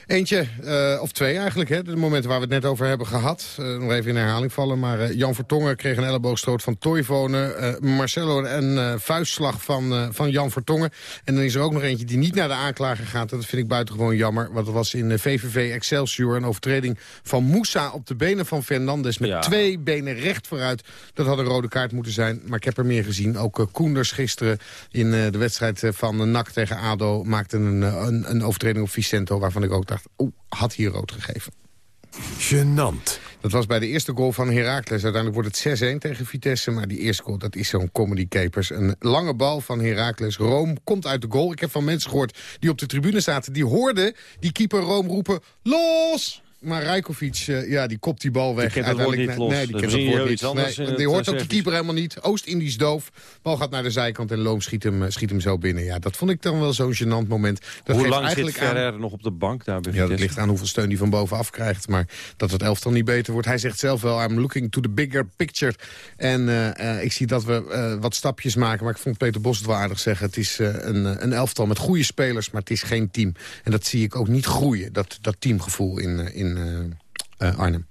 Eentje, uh, of twee eigenlijk, hè, de momenten waar we het net over hebben gehad. Uh, nog even in herhaling vallen, maar uh, Jan Vertongen kreeg een elleboogstoot van Toivonen. Marcelo een vuistslag van, van Jan Vertongen. En dan is er ook nog eentje die niet naar de aanklager gaat. Dat vind ik buitengewoon jammer, want dat was in VVV Excelsior... een overtreding van Moussa op de benen van Fernandes... met ja. twee benen recht vooruit. Dat had een rode kaart moeten zijn, maar ik heb er meer gezien. Ook Koenders gisteren in de wedstrijd van NAC tegen ADO... maakte een, een, een overtreding op Vicento, waarvan ik ook dacht oeh, had hier rood gegeven. Genant. Dat was bij de eerste goal van Heracles. Uiteindelijk wordt het 6-1 tegen Vitesse. Maar die eerste goal, dat is zo'n comedy capers. Een lange bal van Heracles. Room komt uit de goal. Ik heb van mensen gehoord die op de tribune zaten. Die hoorden die keeper Room roepen... Los! Maar Rijkovic, uh, ja, die kopt die bal weg. Die woord niet los. Nee, die kent het woord niet. Nee, die hoort ook de keeper helemaal niet. Oost-Indisch doof. Bal gaat naar de zijkant en Loom schiet hem, schiet hem zo binnen. Ja, dat vond ik dan wel zo'n gênant moment. Dat Hoe lang zit Ferrer aan... nog op de bank daar? Ja, dat ligt aan hoeveel steun hij van bovenaf krijgt. Maar dat het elftal niet beter wordt. Hij zegt zelf wel, I'm looking to the bigger picture. En uh, uh, ik zie dat we uh, wat stapjes maken. Maar ik vond Peter Bos het wel aardig zeggen. Het is een, een elftal met goede spelers, maar het is geen team. En dat zie ik ook niet groeien, dat, dat teamgevoel in... in uh, Arnhem.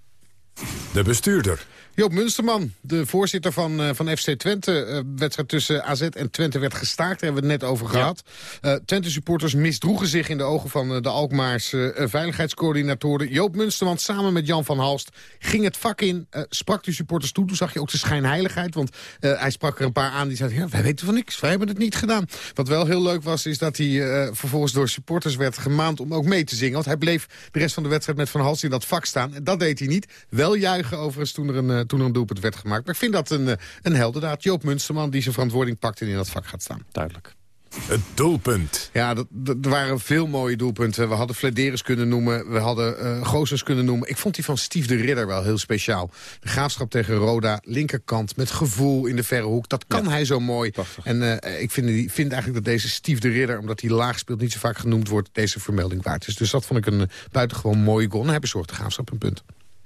De bestuurder. Joop Munsterman, de voorzitter van, uh, van FC Twente. Uh, wedstrijd tussen AZ en Twente werd gestaakt, daar hebben we het net over gehad. Ja. Uh, Twente-supporters misdroegen zich in de ogen van de Alkmaarse veiligheidscoördinatoren. Joop Munsterman samen met Jan van Halst ging het vak in, sprak de supporters toe. Toen zag je ook de schijnheiligheid, want hij sprak er een paar aan die zeiden... ja, wij weten van niks, wij hebben het niet gedaan. Wat wel heel leuk was, is dat hij vervolgens door supporters werd gemaand om ook mee te zingen. Want hij bleef de rest van de wedstrijd met Van Halst in dat vak staan. En dat deed hij niet. Wel juichen overigens toen er een toen er een doelpunt werd gemaakt. Maar ik vind dat een, een heldendaad. Joop Munsterman die zijn verantwoording pakt en in dat vak gaat staan. Duidelijk. Het doelpunt. Ja, er waren veel mooie doelpunten. We hadden Flederis kunnen noemen. We hadden uh, kunnen noemen. Ik vond die van Stief de Ridder wel heel speciaal. De graafschap tegen Roda, linkerkant, met gevoel in de verre hoek. Dat kan ja. hij zo mooi. Prachtig. En uh, ik vind, vind eigenlijk dat deze Stief de Ridder... omdat hij laag speelt, niet zo vaak genoemd wordt... deze vermelding waard is. Dus dat vond ik een buitengewoon mooie goal. En hij bezorgt de graafschap een punt.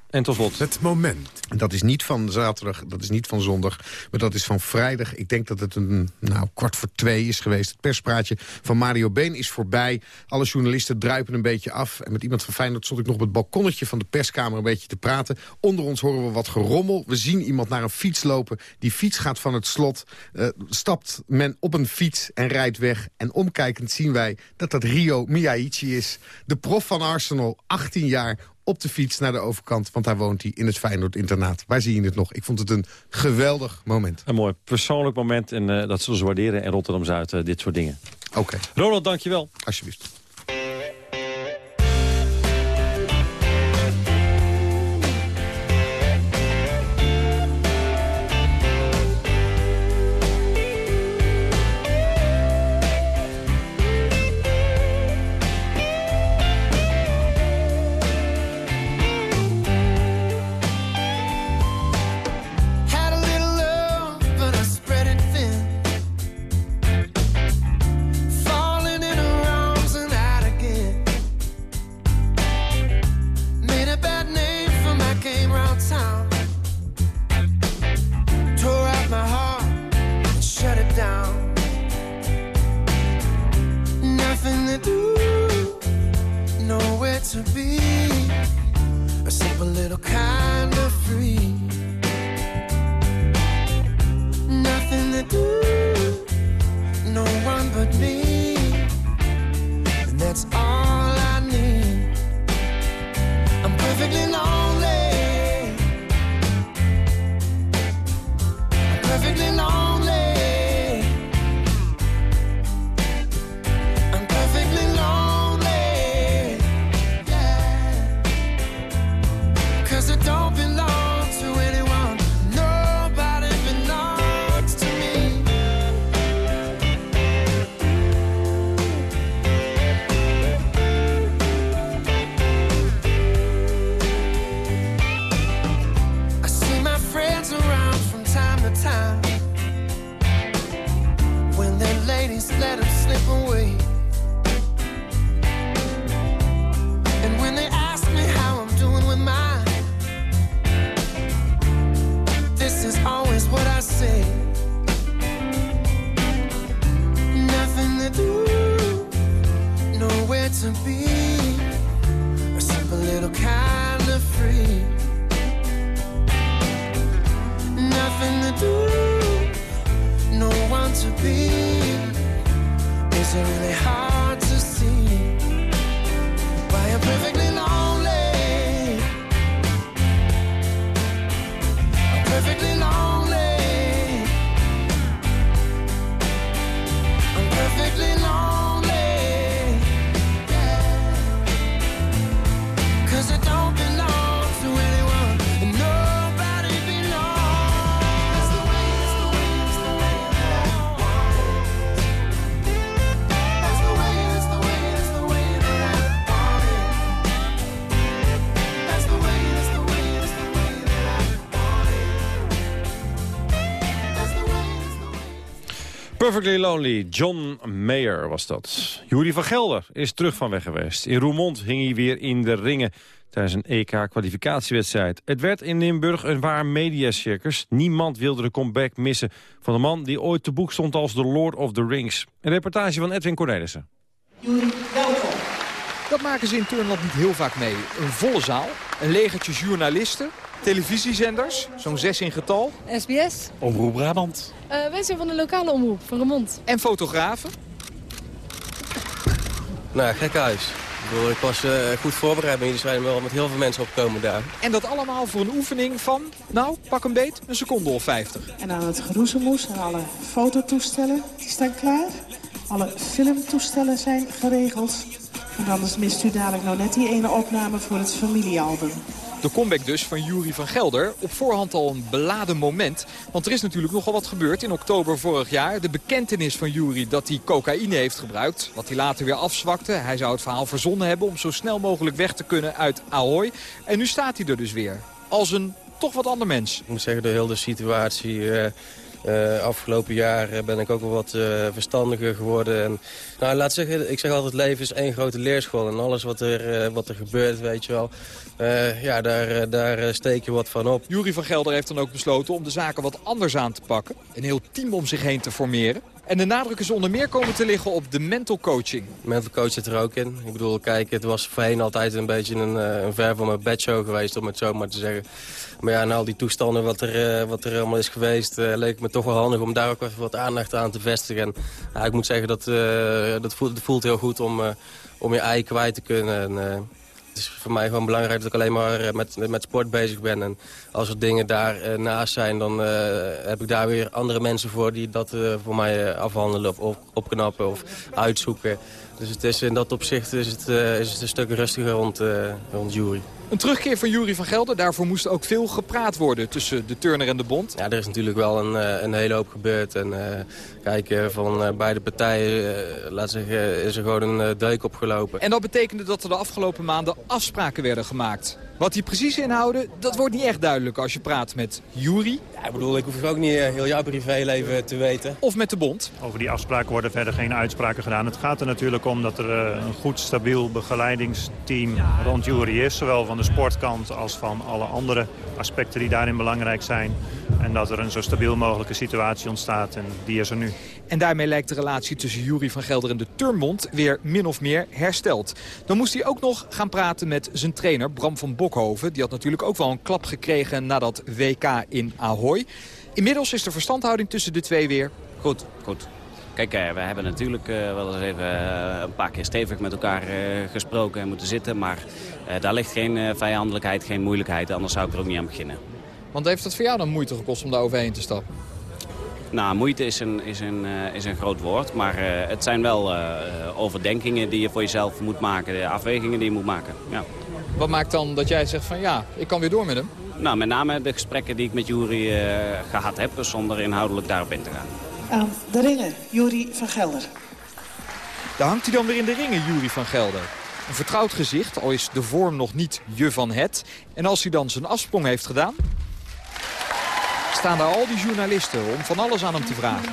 En tot slot. Het moment. Dat is niet van zaterdag, dat is niet van zondag, maar dat is van vrijdag. Ik denk dat het een nou, kwart voor twee is geweest. Het perspraatje van Mario Been is voorbij. Alle journalisten druipen een beetje af. En met iemand van Feyenoord stond ik nog op het balkonnetje van de perskamer een beetje te praten. Onder ons horen we wat gerommel. We zien iemand naar een fiets lopen. Die fiets gaat van het slot. Uh, stapt men op een fiets en rijdt weg. En omkijkend zien wij dat dat Rio Miyaichi is. De prof van Arsenal, 18 jaar, op de fiets naar de overkant. Want daar woont hij in het Feyenoord-internaat. Waar zie je het nog? Ik vond het een geweldig moment. Een mooi persoonlijk moment. En uh, dat zullen ze waarderen in Rotterdam-Zuid, uh, dit soort dingen. Oké. Okay. Ronald, dankjewel. Alsjeblieft. Perfectly Lonely, John Mayer was dat. Jury van Gelder is terug van weg geweest. In Roermond hing hij weer in de ringen tijdens een EK-kwalificatiewedstrijd. Het werd in Limburg een waar mediacircus. Niemand wilde de comeback missen van de man die ooit te boek stond als The Lord of the Rings. Een reportage van Edwin Cornelissen. Jury, welkom. Dat maken ze in Turnland niet heel vaak mee. Een volle zaal, een legertje journalisten, televisiezenders, zo'n zes in getal. SBS. Omroep Brabant. Uh, wij zijn van de lokale omroep, van Remond. En fotografen. Nou, gek huis. Ik, bedoel, ik was uh, goed voorbereid, maar jullie zijn wel met heel veel mensen opgekomen daar. En dat allemaal voor een oefening van, nou, pak een beet, een seconde of 50. En dan het geroezemoes en alle fototoestellen, die staan klaar. Alle filmtoestellen zijn geregeld. En anders mist u dadelijk nou net die ene opname voor het familiealbum. De comeback dus van Jury van Gelder. Op voorhand al een beladen moment. Want er is natuurlijk nogal wat gebeurd in oktober vorig jaar. De bekentenis van Jury dat hij cocaïne heeft gebruikt. Wat hij later weer afzwakte. Hij zou het verhaal verzonnen hebben om zo snel mogelijk weg te kunnen uit Ahoy. En nu staat hij er dus weer. Als een toch wat ander mens. Ik moet zeggen, de hele situatie... Uh Uh, afgelopen jaar ben ik ook wel wat uh, verstandiger geworden. En, nou, laat zeggen, ik zeg altijd, leven is één grote leerschool. En alles wat er, wat er gebeurt, weet je wel, ja, daar, daar steek je wat van op. Jury van Gelder heeft dan ook besloten om de zaken wat anders aan te pakken. Een heel team om zich heen te formeren. En de nadruk is onder meer komen te liggen op de mental coaching. Mental coach zit er ook in. Ik bedoel, kijk, het was voorheen altijd een beetje een, een ver van mijn bedshow geweest, om het zo maar te zeggen. Maar ja, na al die toestanden wat er, wat er allemaal is geweest... Uh, leek me toch wel handig om daar ook even wat aandacht aan te vestigen. En, ja, ik moet zeggen, dat, uh, dat, voelt, voelt heel goed om, om je ei kwijt te kunnen. En, het is voor mij gewoon belangrijk dat ik alleen maar met, met sport bezig ben. En als er dingen daar naast zijn, dan heb ik daar weer andere mensen voor... die dat voor mij afhandelen of opknappen of uitzoeken. Dus het is, in dat opzicht is het, is het een stuk rustiger rond, rond jury. Een terugkeer van Jury van Gelder. Daarvoor moest ook veel gepraat worden tussen de Turner en de Bond. Ja, er is natuurlijk wel een, een hele hoop gebeurd. En uh, kijk, van beide partijen uh, laat zeggen, is er gewoon een deuk opgelopen. En dat betekende dat er de afgelopen maanden afspraken werden gemaakt. Wat die precies inhouden, dat wordt niet echt duidelijk als je praat met Jury. Ja, ik bedoel, ik hoef ook niet heel jouw privéleven te weten. Of met de bond. Over die afspraken worden verder geen uitspraken gedaan. Het gaat er natuurlijk om dat er een goed, stabiel begeleidingsteam rond Jury is. Zowel van de sportkant als van alle andere aspecten die daarin belangrijk zijn. En dat er een zo stabiel mogelijke situatie ontstaat en die is er nu. En daarmee lijkt de relatie tussen Jury van Gelder en de Turnbond weer min of meer hersteld. Dan moest hij ook nog gaan praten met zijn trainer Bram van Bokhoven. Die had natuurlijk ook wel een klap gekregen na dat WK in Ahoy. Inmiddels is de verstandhouding tussen de twee weer goed. goed. Kijk, we hebben natuurlijk wel eens even een paar keer stevig met elkaar gesproken en moeten zitten. Maar daar ligt geen vijandelijkheid, geen moeilijkheid. Anders zou ik er ook niet aan beginnen. Want heeft het voor jou dan moeite gekost om daar overheen te stappen? Nou, moeite is een, is een, uh, is een groot woord. Maar uh, het zijn wel uh, overdenkingen die je voor jezelf moet maken. De afwegingen die je moet maken. Ja. Wat maakt dan dat jij zegt van ja, ik kan weer door met hem? Nou, met name de gesprekken die ik met Jury gehad heb. Zonder inhoudelijk daarop in te gaan. Aan de ringen, Jury van Gelder. Daar hangt hij dan weer in de ringen, Jury van Gelder. Een vertrouwd gezicht, al is de vorm nog niet je van het. En als hij dan zijn afsprong heeft gedaan staan daar al die journalisten om van alles aan hem te vragen.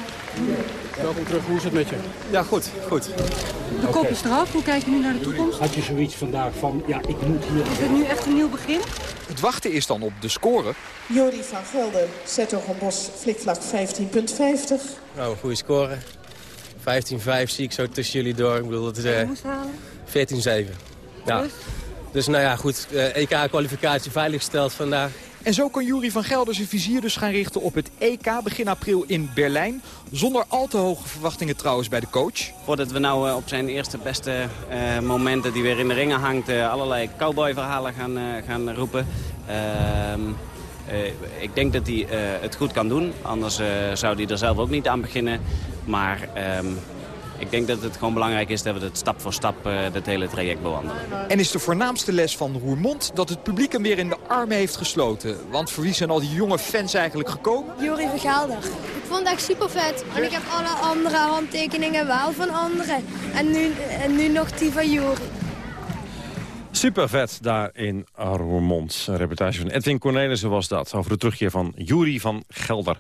Welkom terug, hoe is het met je? Ja, goed, goed. De kop is eraf, hoe kijk je nu naar de toekomst? Had je zoiets vandaag van, ja, ik moet hier... Is het nu echt een nieuw begin? Het wachten is dan op de score. Jori van Gelder, Bos, flikvlak 15.50. Nou, een goede score. 15-5 zie ik zo tussen jullie door. Ik bedoel, dat is uh, 14-7. Ja. Dus nou ja, goed, uh, EK-kwalificatie veiliggesteld vandaag. En zo kan Jury van Gelder zijn vizier dus gaan richten op het EK begin april in Berlijn. Zonder al te hoge verwachtingen trouwens bij de coach. Voordat we nou op zijn eerste beste uh, momenten die weer in de ringen hangt... Uh, allerlei cowboy-verhalen gaan, gaan roepen. Ehm, ik denk dat hij het goed kan doen. Anders zou hij er zelf ook niet aan beginnen. Maar... Ehm, ik denk dat het gewoon belangrijk is dat we het stap voor stap uh, het hele traject bewandelen. En is de voornaamste les van Roermond dat het publiek hem weer in de armen heeft gesloten? Want voor wie zijn al die jonge fans eigenlijk gekomen? Jorie van Gelder. Ik vond het echt super vet. En ik heb alle andere handtekeningen wel van anderen. En nu, en nu nog die van Jorie. Super vet daar in Roermond. Een reportage van Edwin Cornelissen was dat. Over de terugkeer van Jury van Gelder.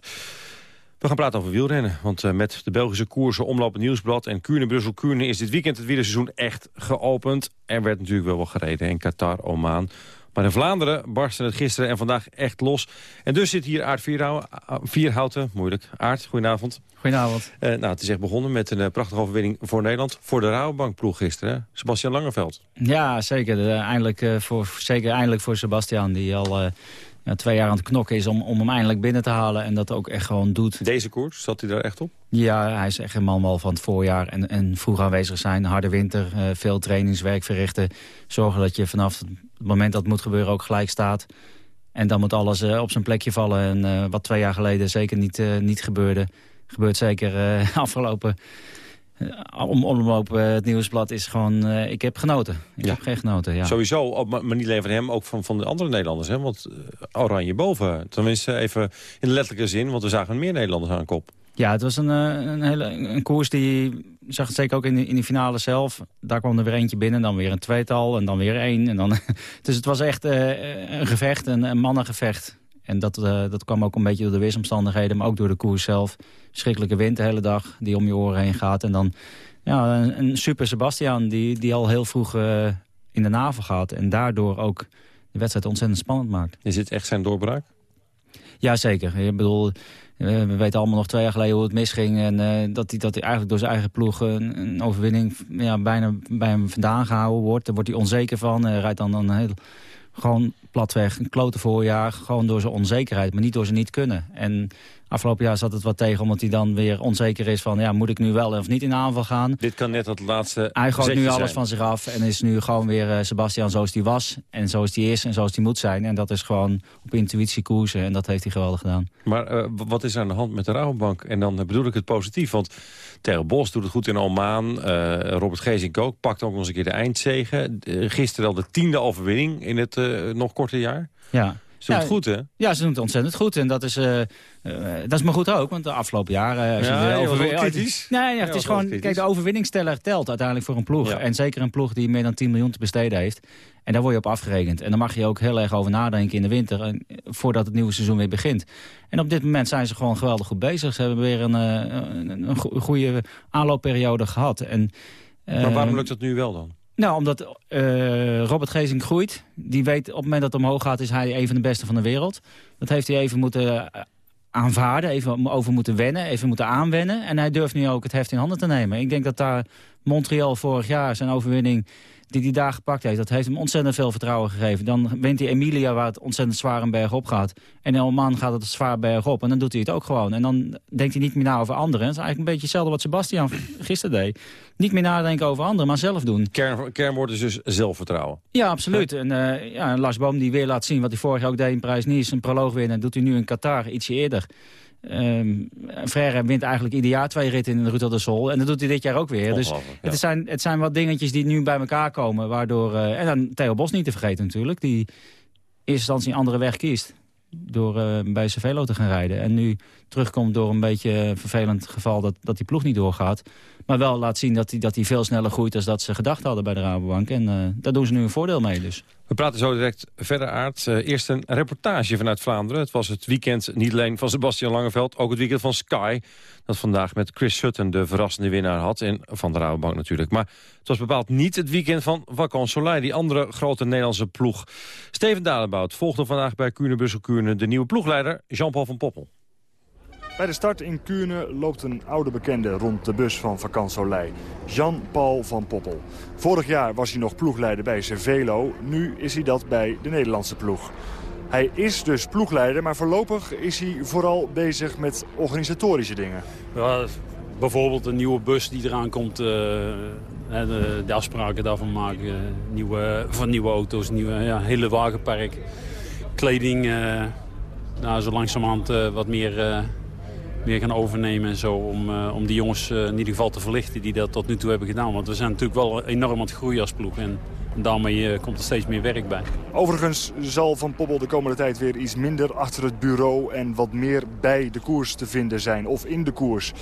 We gaan praten over wielrennen, want uh, met de Belgische koersen Omloop Nieuwsblad en Kuurne-Brussel-Kuurne is dit weekend het wielerseizoen echt geopend. Er werd natuurlijk wel wat gereden in Qatar, Oman. Maar in Vlaanderen barstte het gisteren en vandaag echt los. En dus zit hier Aard Vierhouten, moeilijk. Aard, goedenavond. Goedenavond. Uh, nou, het is echt begonnen met een uh, prachtige overwinning voor Nederland. Voor de Rabobankploeg gisteren, hè? Sebastian Langeveld. Ja, zeker. De, eindelijk, voor, zeker eindelijk voor Sebastian, die al ja, twee jaar aan het knokken is om, om hem eindelijk binnen te halen. En dat ook echt gewoon doet. Deze koers, zat hij daar echt op? Ja, hij is echt een man wel van het voorjaar. En, en vroeg aanwezig zijn, harde winter, uh, veel trainingswerk verrichten. Zorgen dat je vanaf het moment dat het moet gebeuren ook gelijk staat. En dan moet alles uh, op zijn plekje vallen. En uh, wat twee jaar geleden zeker niet, niet gebeurde, gebeurt zeker afgelopen eh, om, omlopen het nieuwsblad is gewoon... Uh, ik heb genoten. Ik ja. heb geen genoten, ja. Sowieso, maar niet alleen van hem, ook van, van de andere Nederlanders. Hè? Want oranje boven, tenminste even in de letterlijke zin... want we zagen meer Nederlanders aan kop. Ja, het was een, een, hele, een koers die... zag het zeker ook in de, in de finale zelf. Daar kwam er weer eentje binnen, dan weer een tweetal en dan weer één. En dan, dus het was echt uh, een gevecht, een, een mannengevecht. En dat, uh, dat kwam ook een beetje door de weersomstandigheden, maar ook door de koers zelf. Schrikkelijke wind de hele dag, die om je oren heen gaat. En dan ja, een, een super Sebastian, die, die al heel vroeg uh, in de navel gaat. En daardoor ook de wedstrijd ontzettend spannend maakt. Is dit echt zijn doorbraak? Jazeker. Ik bedoel, we weten allemaal nog twee jaar geleden hoe het misging. En uh, dat hij dat hij eigenlijk door zijn eigen ploeg een, een overwinning ja, bijna bij hem vandaan gehouden wordt. Daar wordt hij onzeker van. Hij rijdt dan een heel gewoon platweg een klote voorjaar. Gewoon door zijn onzekerheid, maar niet door ze niet kunnen. En afgelopen jaar zat het wat tegen, omdat hij dan weer onzeker is van... ja, moet ik nu wel of niet in aanval gaan? Dit kan net het laatste Hij gooit nu alles zijn. van zich af en is nu gewoon weer uh, Sebastian zoals hij was. En zoals hij is en zoals hij moet zijn. En dat is gewoon op intuïtie koersen en dat heeft hij geweldig gedaan. Maar uh, wat is er aan de hand met de Rabobank? En dan bedoel ik het positief, want Terre Bos doet het goed in Oman. Uh, Robert Geesink ook, pakt ook nog eens een keer de eindzegen. gisteren al de tiende overwinning in het nog korte jaar. Ja. Ze doen het goed, hè? Ja, ze doen het ontzettend goed. En dat is, uh, uh, dat is maar goed ook, want de afgelopen jaren... Als ja, je de overwin... kritisch. Nee, ja, het is gewoon... Kijk, de overwinningsteller telt uiteindelijk voor een ploeg. Ja. En zeker een ploeg die meer dan 10 miljoen te besteden heeft. En daar word je op afgerekend. En daar mag je ook heel erg over nadenken in de winter... En, voordat het nieuwe seizoen weer begint. En op dit moment zijn ze gewoon geweldig goed bezig. Ze hebben weer een, een, een goede aanloopperiode gehad. En, maar waarom lukt dat nu wel dan? Nou, omdat uh, Robert Gezing groeit. Die weet op het moment dat het omhoog gaat... is hij een van de beste van de wereld. Dat heeft hij even moeten aanvaarden. Even over moeten wennen. Even moeten aanwennen. En hij durft nu ook het heft in handen te nemen. Ik denk dat daar Montreal vorig jaar zijn overwinning die hij daar gepakt heeft. Dat heeft hem ontzettend veel vertrouwen gegeven. Dan wint hij Emilia waar het ontzettend zwaar een berg op gaat. En in Oman gaat het zwaar berg op. En dan doet hij het ook gewoon. En dan denkt hij niet meer na over anderen. Dat is eigenlijk een beetje hetzelfde wat Sebastian gisteren deed. Niet meer nadenken over anderen, maar zelf doen. Kern, kernwoord is dus zelfvertrouwen. Ja, absoluut. En uh, ja, Lars Boom die weer laat zien wat hij vorig jaar ook deed in Parijs-Nice. Een proloog winnen. doet hij nu in Qatar, ietsje eerder. Um, Frère wint eigenlijk ieder jaar twee ritten in de Ruta de Sol. En dat doet hij dit jaar ook weer. Dus ja. het, zijn, het zijn wat dingetjes die nu bij elkaar komen. Waardoor, uh, en dan Theo Bos niet te vergeten natuurlijk. Die in eerste instantie een andere weg kiest. Door uh, bij Cervelo te gaan rijden. En nu terugkomt door een beetje vervelend geval dat, dat die ploeg niet doorgaat. Maar wel laat zien dat hij dat veel sneller groeit dan dat ze gedacht hadden bij de Rabobank. En uh, daar doen ze nu een voordeel mee dus. We praten zo direct verder, Aard. Uh, eerst een reportage vanuit Vlaanderen. Het was het weekend niet alleen van Sebastian Langeveld... ook het weekend van Sky, dat vandaag met Chris Sutton... de verrassende winnaar had, en van de Rabobank natuurlijk. Maar het was bepaald niet het weekend van Wacan Soleil... die andere grote Nederlandse ploeg. Steven Dalenbout volgde vandaag bij Kuurne Bussel Kuurne... de nieuwe ploegleider Jean-Paul van Poppel. Bij de start in Kuurne loopt een oude bekende rond de bus van Vakant Soleil. Jean-Paul van Poppel. Vorig jaar was hij nog ploegleider bij Cervelo. Nu is hij dat bij de Nederlandse ploeg. Hij is dus ploegleider, maar voorlopig is hij vooral bezig met organisatorische dingen. Bijvoorbeeld een nieuwe bus die eraan komt. Uh, de, de, afspraken daarvan maken. Nieuwe, van nieuwe auto's, nieuwe, ja, hele wagenpark. Kleding, uh, nou, zo langzamerhand uh, wat meer meer gaan overnemen en zo. Om, uh, om die jongens uh, in ieder geval te verlichten die dat tot nu toe hebben gedaan. Want we zijn natuurlijk wel enorm aan het groeien als ploeg. En daarmee uh, komt er steeds meer werk bij. Overigens zal Van Poppel de komende tijd weer iets minder achter het bureau... en wat meer bij de koers te vinden zijn of in de koers.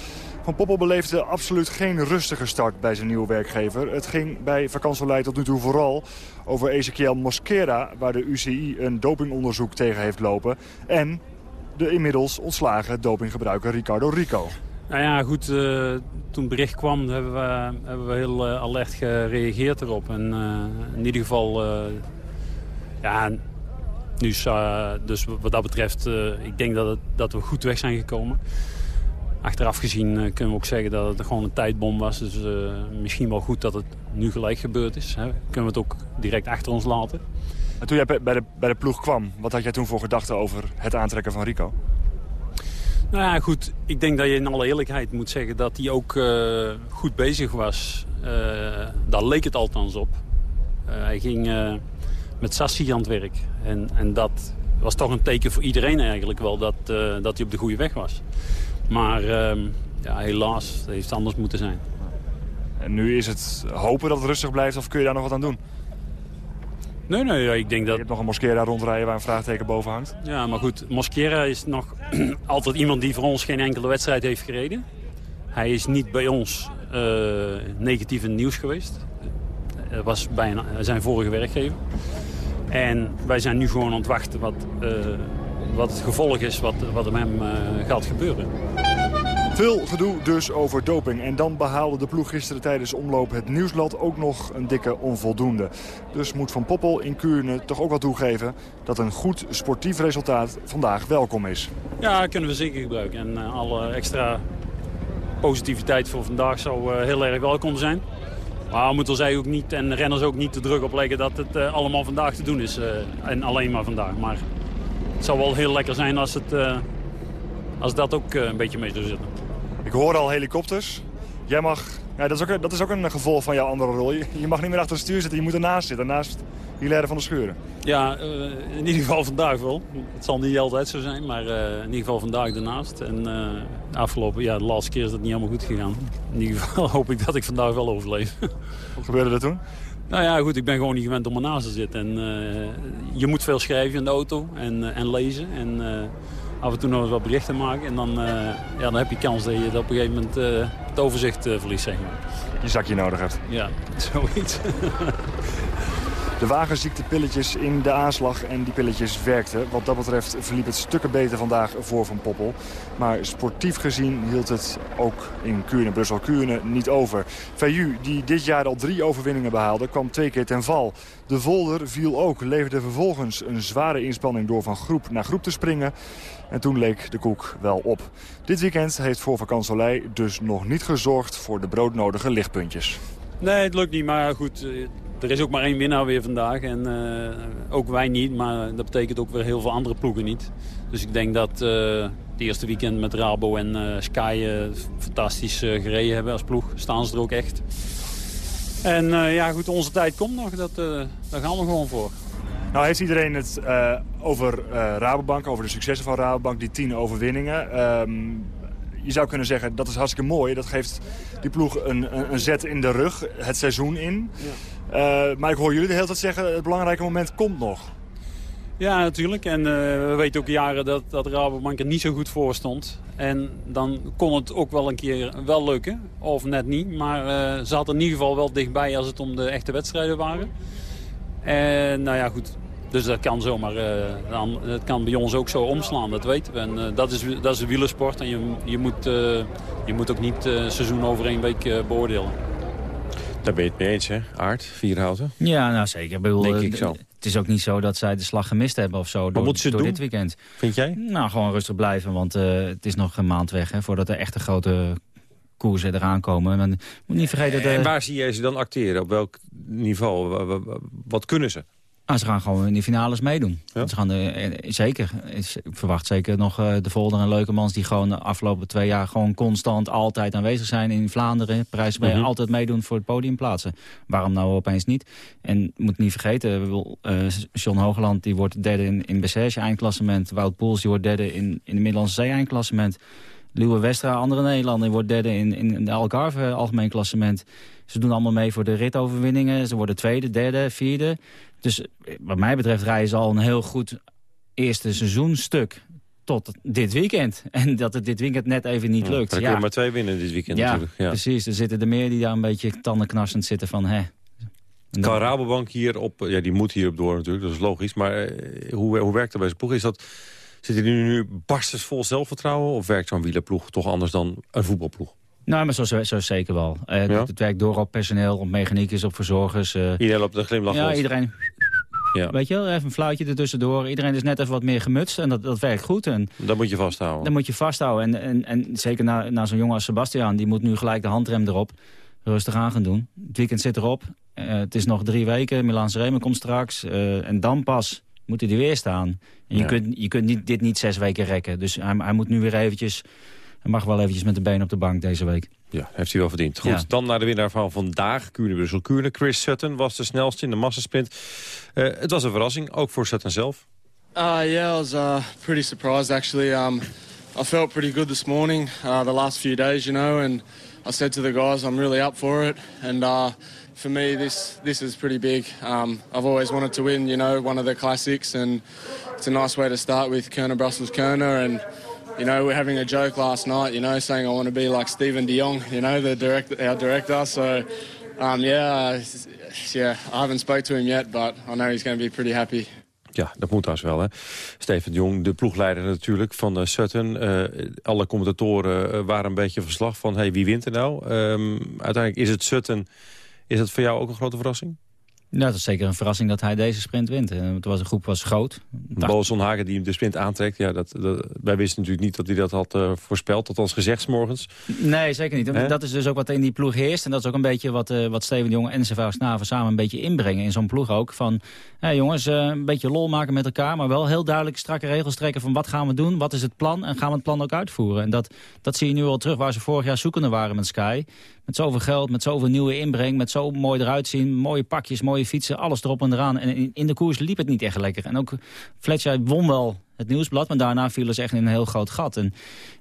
Van Poppel beleefde absoluut geen rustige start bij zijn nieuwe werkgever. Het ging bij Vakansolei tot nu toe vooral over Ezequiel Mosquera... waar de UCI een dopingonderzoek tegen heeft lopen. En de inmiddels ontslagen dopinggebruiker Ricardo Rico. Nou ja, goed, uh, toen het bericht kwam hebben we, hebben we heel uh, alert gereageerd erop. En uh, in ieder geval, ja, nu, dus wat dat betreft, ik denk dat, dat we goed weg zijn gekomen. Achteraf gezien kunnen we ook zeggen dat het gewoon een tijdbom was. Dus misschien wel goed dat het nu gelijk gebeurd is. Hè. Kunnen we het ook direct achter ons laten. En toen jij bij de, bij de ploeg kwam, wat had jij toen voor gedachten over het aantrekken van Rico? Nou ja, goed. Ik denk dat je in alle eerlijkheid moet zeggen dat hij ook uh, goed bezig was. Uh, daar leek het althans op. Uh, hij ging met Sassi aan het werk. En, en dat was toch een teken voor iedereen eigenlijk wel dat, dat hij op de goede weg was. Maar ehm, ja, helaas, het heeft anders moeten zijn. En nu is het hopen dat het rustig blijft of kun je daar nog wat aan doen? Nee, nee, ik denk dat... Je hebt nog een Mosquera rondrijden waar een vraagteken boven hangt. Ja, maar goed, Mosquera is nog altijd iemand die voor ons geen enkele wedstrijd heeft gereden. Hij is niet bij ons uh, negatief in het nieuws geweest. Dat was bij zijn vorige werkgever. En wij zijn nu gewoon aan het wachten wat uh, wat het gevolg is wat, wat hem gaat gebeuren. Veel gedoe dus over doping. En dan behaalde de ploeg gisteren tijdens omloop het nieuwsblad ook nog een dikke onvoldoende. Dus moet Van Poppel in Kuurne toch ook wel toegeven dat een goed sportief resultaat vandaag welkom is. Ja, kunnen we zeker gebruiken. En uh, alle extra positiviteit voor vandaag zou uh, heel erg welkom zijn. Maar we moeten zij ook niet en renners ook niet te druk opleggen dat het uh, allemaal vandaag te doen is. en alleen maar vandaag. Maar het zou wel heel lekker zijn als, het, als dat ook een beetje mee zou zitten. Ik hoor al helikopters. Jij mag... Ja, dat, is ook, dat is ook een gevolg van jouw andere rol. Je, je mag niet meer achter het stuur zitten, je moet ernaast zitten. Naast Hilaire van de Schuren. Ja, uh, in ieder geval vandaag wel. Het zal niet altijd zo zijn, maar uh, in ieder geval vandaag ernaast. En uh, afgelopen, ja, de laatste keer is dat niet helemaal goed gegaan. In ieder geval hoop ik dat ik vandaag wel overleef. Wat gebeurde er toen? Nou ja, goed, ik ben gewoon niet gewend om ernaast te zitten. En je moet veel schrijven in de auto en, en lezen. En af en toe nog eens wat berichten maken. En dan, uh, ja, dan heb je kans dat je op een gegeven moment uh, het overzicht uh, verliest, zeg maar. Je zakje nodig hebt. Ja, zoiets. De wagenziektepilletjes in de aanslag en die pilletjes werkten. Wat dat betreft verliep het stukken beter vandaag voor Van Poppel. Maar sportief gezien hield het ook in Kuurne, Brussel-Kuurne, niet over. Veyu, die dit jaar al drie overwinningen behaalde, kwam twee keer ten val. De Volder viel ook, leverde vervolgens een zware inspanning door van groep naar groep te springen. En toen leek de koek wel op. Dit weekend heeft voor Vakansolei dus nog niet gezorgd voor de broodnodige lichtpuntjes. Nee, het lukt niet, maar goed, er is ook maar één winnaar weer vandaag. En uh, ook wij niet, maar dat betekent ook weer heel veel andere ploegen niet. Dus ik denk dat uh, het eerste weekend met Rabo en Sky fantastisch gereden hebben als ploeg. Staan ze er ook echt. En ja, goed, onze tijd komt nog. Dat, daar gaan we gewoon voor. Nou heeft iedereen het over Rabobank, over de successen van Rabobank, die tien overwinningen. Um, je zou kunnen zeggen, dat is hartstikke mooi. Dat geeft die ploeg een, een, een zet in de rug, het seizoen in. Ja. Uh, maar ik hoor jullie de hele tijd zeggen, het belangrijke moment komt nog. Ja, natuurlijk. En uh, we weten ook jaren dat, dat Rabobank er niet zo goed voor stond. En dan kon het ook wel een keer wel lukken. Of net niet. Maar uh, ze hadden in ieder geval wel dichtbij als het om de echte wedstrijden waren. En nou ja, goed. Dus dat kan zomaar, uh, dan, het kan bij ons ook zo omslaan, dat weten we. En uh, dat, is, dat is de wielersport en je, je, moet, uh, je moet ook niet seizoen over één week beoordelen. Daar ben je het mee eens, hè? Aard, Vierhouten? Ja, nou zeker. Ik bedoel, Denk ik zo. Het is ook niet zo dat zij de slag gemist hebben of zo door, door dit weekend. Vind jij? Nou, gewoon rustig blijven, want uh, het is nog een maand weg hè, voordat er echte grote koersen eraan komen. Maar moet niet vergeten... En waar zie jij ze dan acteren? Op welk niveau? Wat kunnen ze? Ah, ze gaan gewoon in de finales meedoen. Ja? Ze gaan er, zeker. Ik verwacht zeker nog uh, de Volder en Leukemans... die gewoon de afgelopen twee jaar gewoon constant altijd aanwezig zijn in Vlaanderen. Prijs mm -hmm. altijd meedoen voor het podium plaatsen. Waarom nou opeens niet? En moet niet vergeten, uh, John Hoogland die wordt derde in, in Bessage eindklassement. Wout Poels die wordt derde in, in de Middellandse Zee eindklassement. Luwe Westra, andere Nederlander, wordt derde in, in de Algarve algemeen klassement. Ze doen allemaal mee voor de ritoverwinningen. Ze worden tweede, derde, vierde. Dus wat mij betreft rijden ze al een heel goed eerste seizoenstuk tot dit weekend. En dat het dit weekend net even niet lukt. Ja, dan kun je maar twee winnen dit weekend ja, natuurlijk. Ja, precies. Er zitten er meer die daar een beetje tandenknarsend zitten van... Hè. Kan Rabobank hier op... Ja, die moet hierop door natuurlijk, dat is logisch. Maar eh, hoe, hoe werkt dat bij zijn ploeg? Is dat, zit hij nu, nu barstens vol zelfvertrouwen? Of werkt zo'n wielerploeg toch anders dan een voetbalploeg? Nou, maar zo, zo, zo zeker wel. Uh, ja? Het werkt door op personeel, op mechaniekers, op verzorgers. Uh, iedereen op de glimlach Ja, iedereen... Ja. Weet je wel, even een fluitje ertussendoor. Iedereen is net even wat meer gemutst en dat, dat werkt goed. En dat moet je vasthouden. Dat moet je vasthouden. En, en, en zeker na, na zo'n jongen als Sebastian, die moet nu gelijk de handrem erop. Rustig aan gaan doen. Het weekend zit erop. Uh, het is nog drie weken. Milaanse Remen komt straks. Uh, en dan pas moet hij er weer staan. En je ja. kunt, je kunt niet, dit niet zes weken rekken. Dus hij, hij moet nu weer eventjes... Hij mag wel eventjes met de been op de bank deze week. Ja, heeft hij wel verdiend. Goed, ja. dan naar de winnaar van vandaag. Kuurne Brussel Kuurne. Chris Sutton was de snelste in de massasprint. Uh, het was een verrassing, ook voor Sutton zelf. Uh, yeah, I was uh, pretty surprised actually. Um, I felt pretty good this morning, uh, the last few days, you know. And I said to the guys, I'm really up for it. And uh, for me, this this is pretty big. Um, I've always wanted to win, you know, one of the classics. And it's a nice way to start with Kerner Brussels Kerner. And you know, we're having a joke last night, you know, saying I want to be like Stephen de Jong, you know, the direct, our director. So, um, yeah, yeah, I haven't spoke to him yet, but I know he's going to be pretty happy. Ja, dat moet trouwens wel, hè. Steven de Jong, de ploegleider natuurlijk van uh, Sutton. Uh, alle commentatoren uh, waren een beetje verslag van... Hey, wie wint er nou? Um, uiteindelijk is het Sutton. Is dat voor jou ook een grote verrassing? Ja, dat is zeker een verrassing dat hij deze sprint wint. Het was, de groep was groot. Bolson Hagen die de sprint aantrekt. Ja, dat, dat, wij wisten natuurlijk niet dat hij dat had uh, voorspeld. Althans gezegd morgens. Nee, zeker niet. He? Dat is dus ook wat in die ploeg heerst. En dat is ook een beetje wat, uh, wat Steven de Jong en zijn vrouw Snaven samen een beetje inbrengen in zo'n ploeg ook. Van, hey jongens, uh, een beetje lol maken met elkaar. Maar wel heel duidelijk strakke regels trekken van wat gaan we doen. Wat is het plan? En gaan we het plan ook uitvoeren? En dat, dat zie je nu al terug waar ze vorig jaar zoekende waren met Sky. Met zoveel geld, met zoveel nieuwe inbreng, met zo mooi eruit zien. Mooie pakjes, mooie fietsen, alles erop en eraan. En in, de koers liep het niet echt lekker. En ook Fletcher won wel het nieuwsblad, maar daarna vielen ze echt in een heel groot gat. En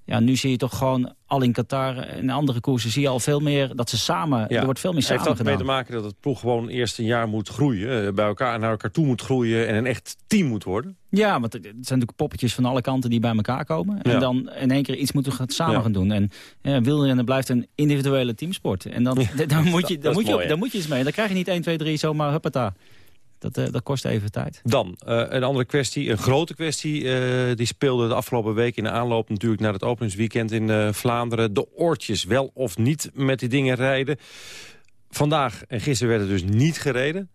ja, nu zie je toch gewoon al in Qatar en andere koersen zie je al veel meer dat ze samen, ja. er wordt veel meer samen Heeft dat gedaan. mee te maken dat het ploeg gewoon eerst een jaar moet groeien, bij elkaar naar elkaar toe moet groeien en een echt team moet worden? Ja, want het zijn natuurlijk poppetjes van alle kanten die bij elkaar komen. En Ja. dan in één keer iets moeten gaan samen Ja. gaan doen. En ja, wielrennen blijft een individuele teamsport. En dan, dan, moet, je, dan, moet je, dan moet je iets mee. Dan krijg je niet 1, 2, 3 zomaar huppata. Dat, eh, dat kost even tijd. Dan, eh, een andere kwestie, een grote kwestie... eh, die speelde de afgelopen week in de aanloop natuurlijk naar het openingsweekend in Vlaanderen. De oortjes, wel of niet met die dingen rijden. Vandaag en gisteren werd er dus niet gereden.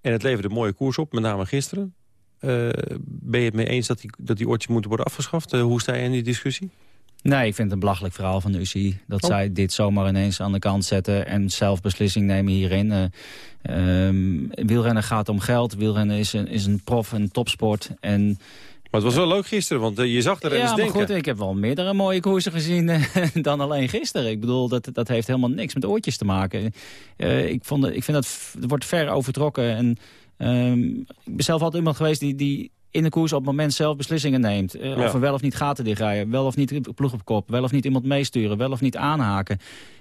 En het leverde een mooie koers op, met name gisteren. Ben je het mee eens dat die, dat die oortjes moeten worden afgeschaft? Hoe sta je in die discussie? Nee, ik vind het een belachelijk verhaal van de UCI. Dat Oh. zij dit zomaar ineens aan de kant zetten en zelf beslissing nemen hierin. Ehm, wielrennen gaat om geld. Wielrennen is een, is een prof, een topsport. En Maar het was wel leuk gisteren, want eh, je zag renners ja, maar denken. goed, ik heb wel meerdere mooie koersen gezien eh, dan alleen gisteren. Ik bedoel, dat, dat heeft helemaal niks met oortjes te maken. Eh, ik, vond, ik vind dat het wordt ver overtrokken. En, ehm, ik ben zelf altijd iemand geweest die, die in de koers op het moment zelf beslissingen neemt. Eh, Ja. Of er wel of niet gaten dichtrijden. Wel of niet ploeg op kop. Wel of niet iemand meesturen. Wel of niet aanhaken.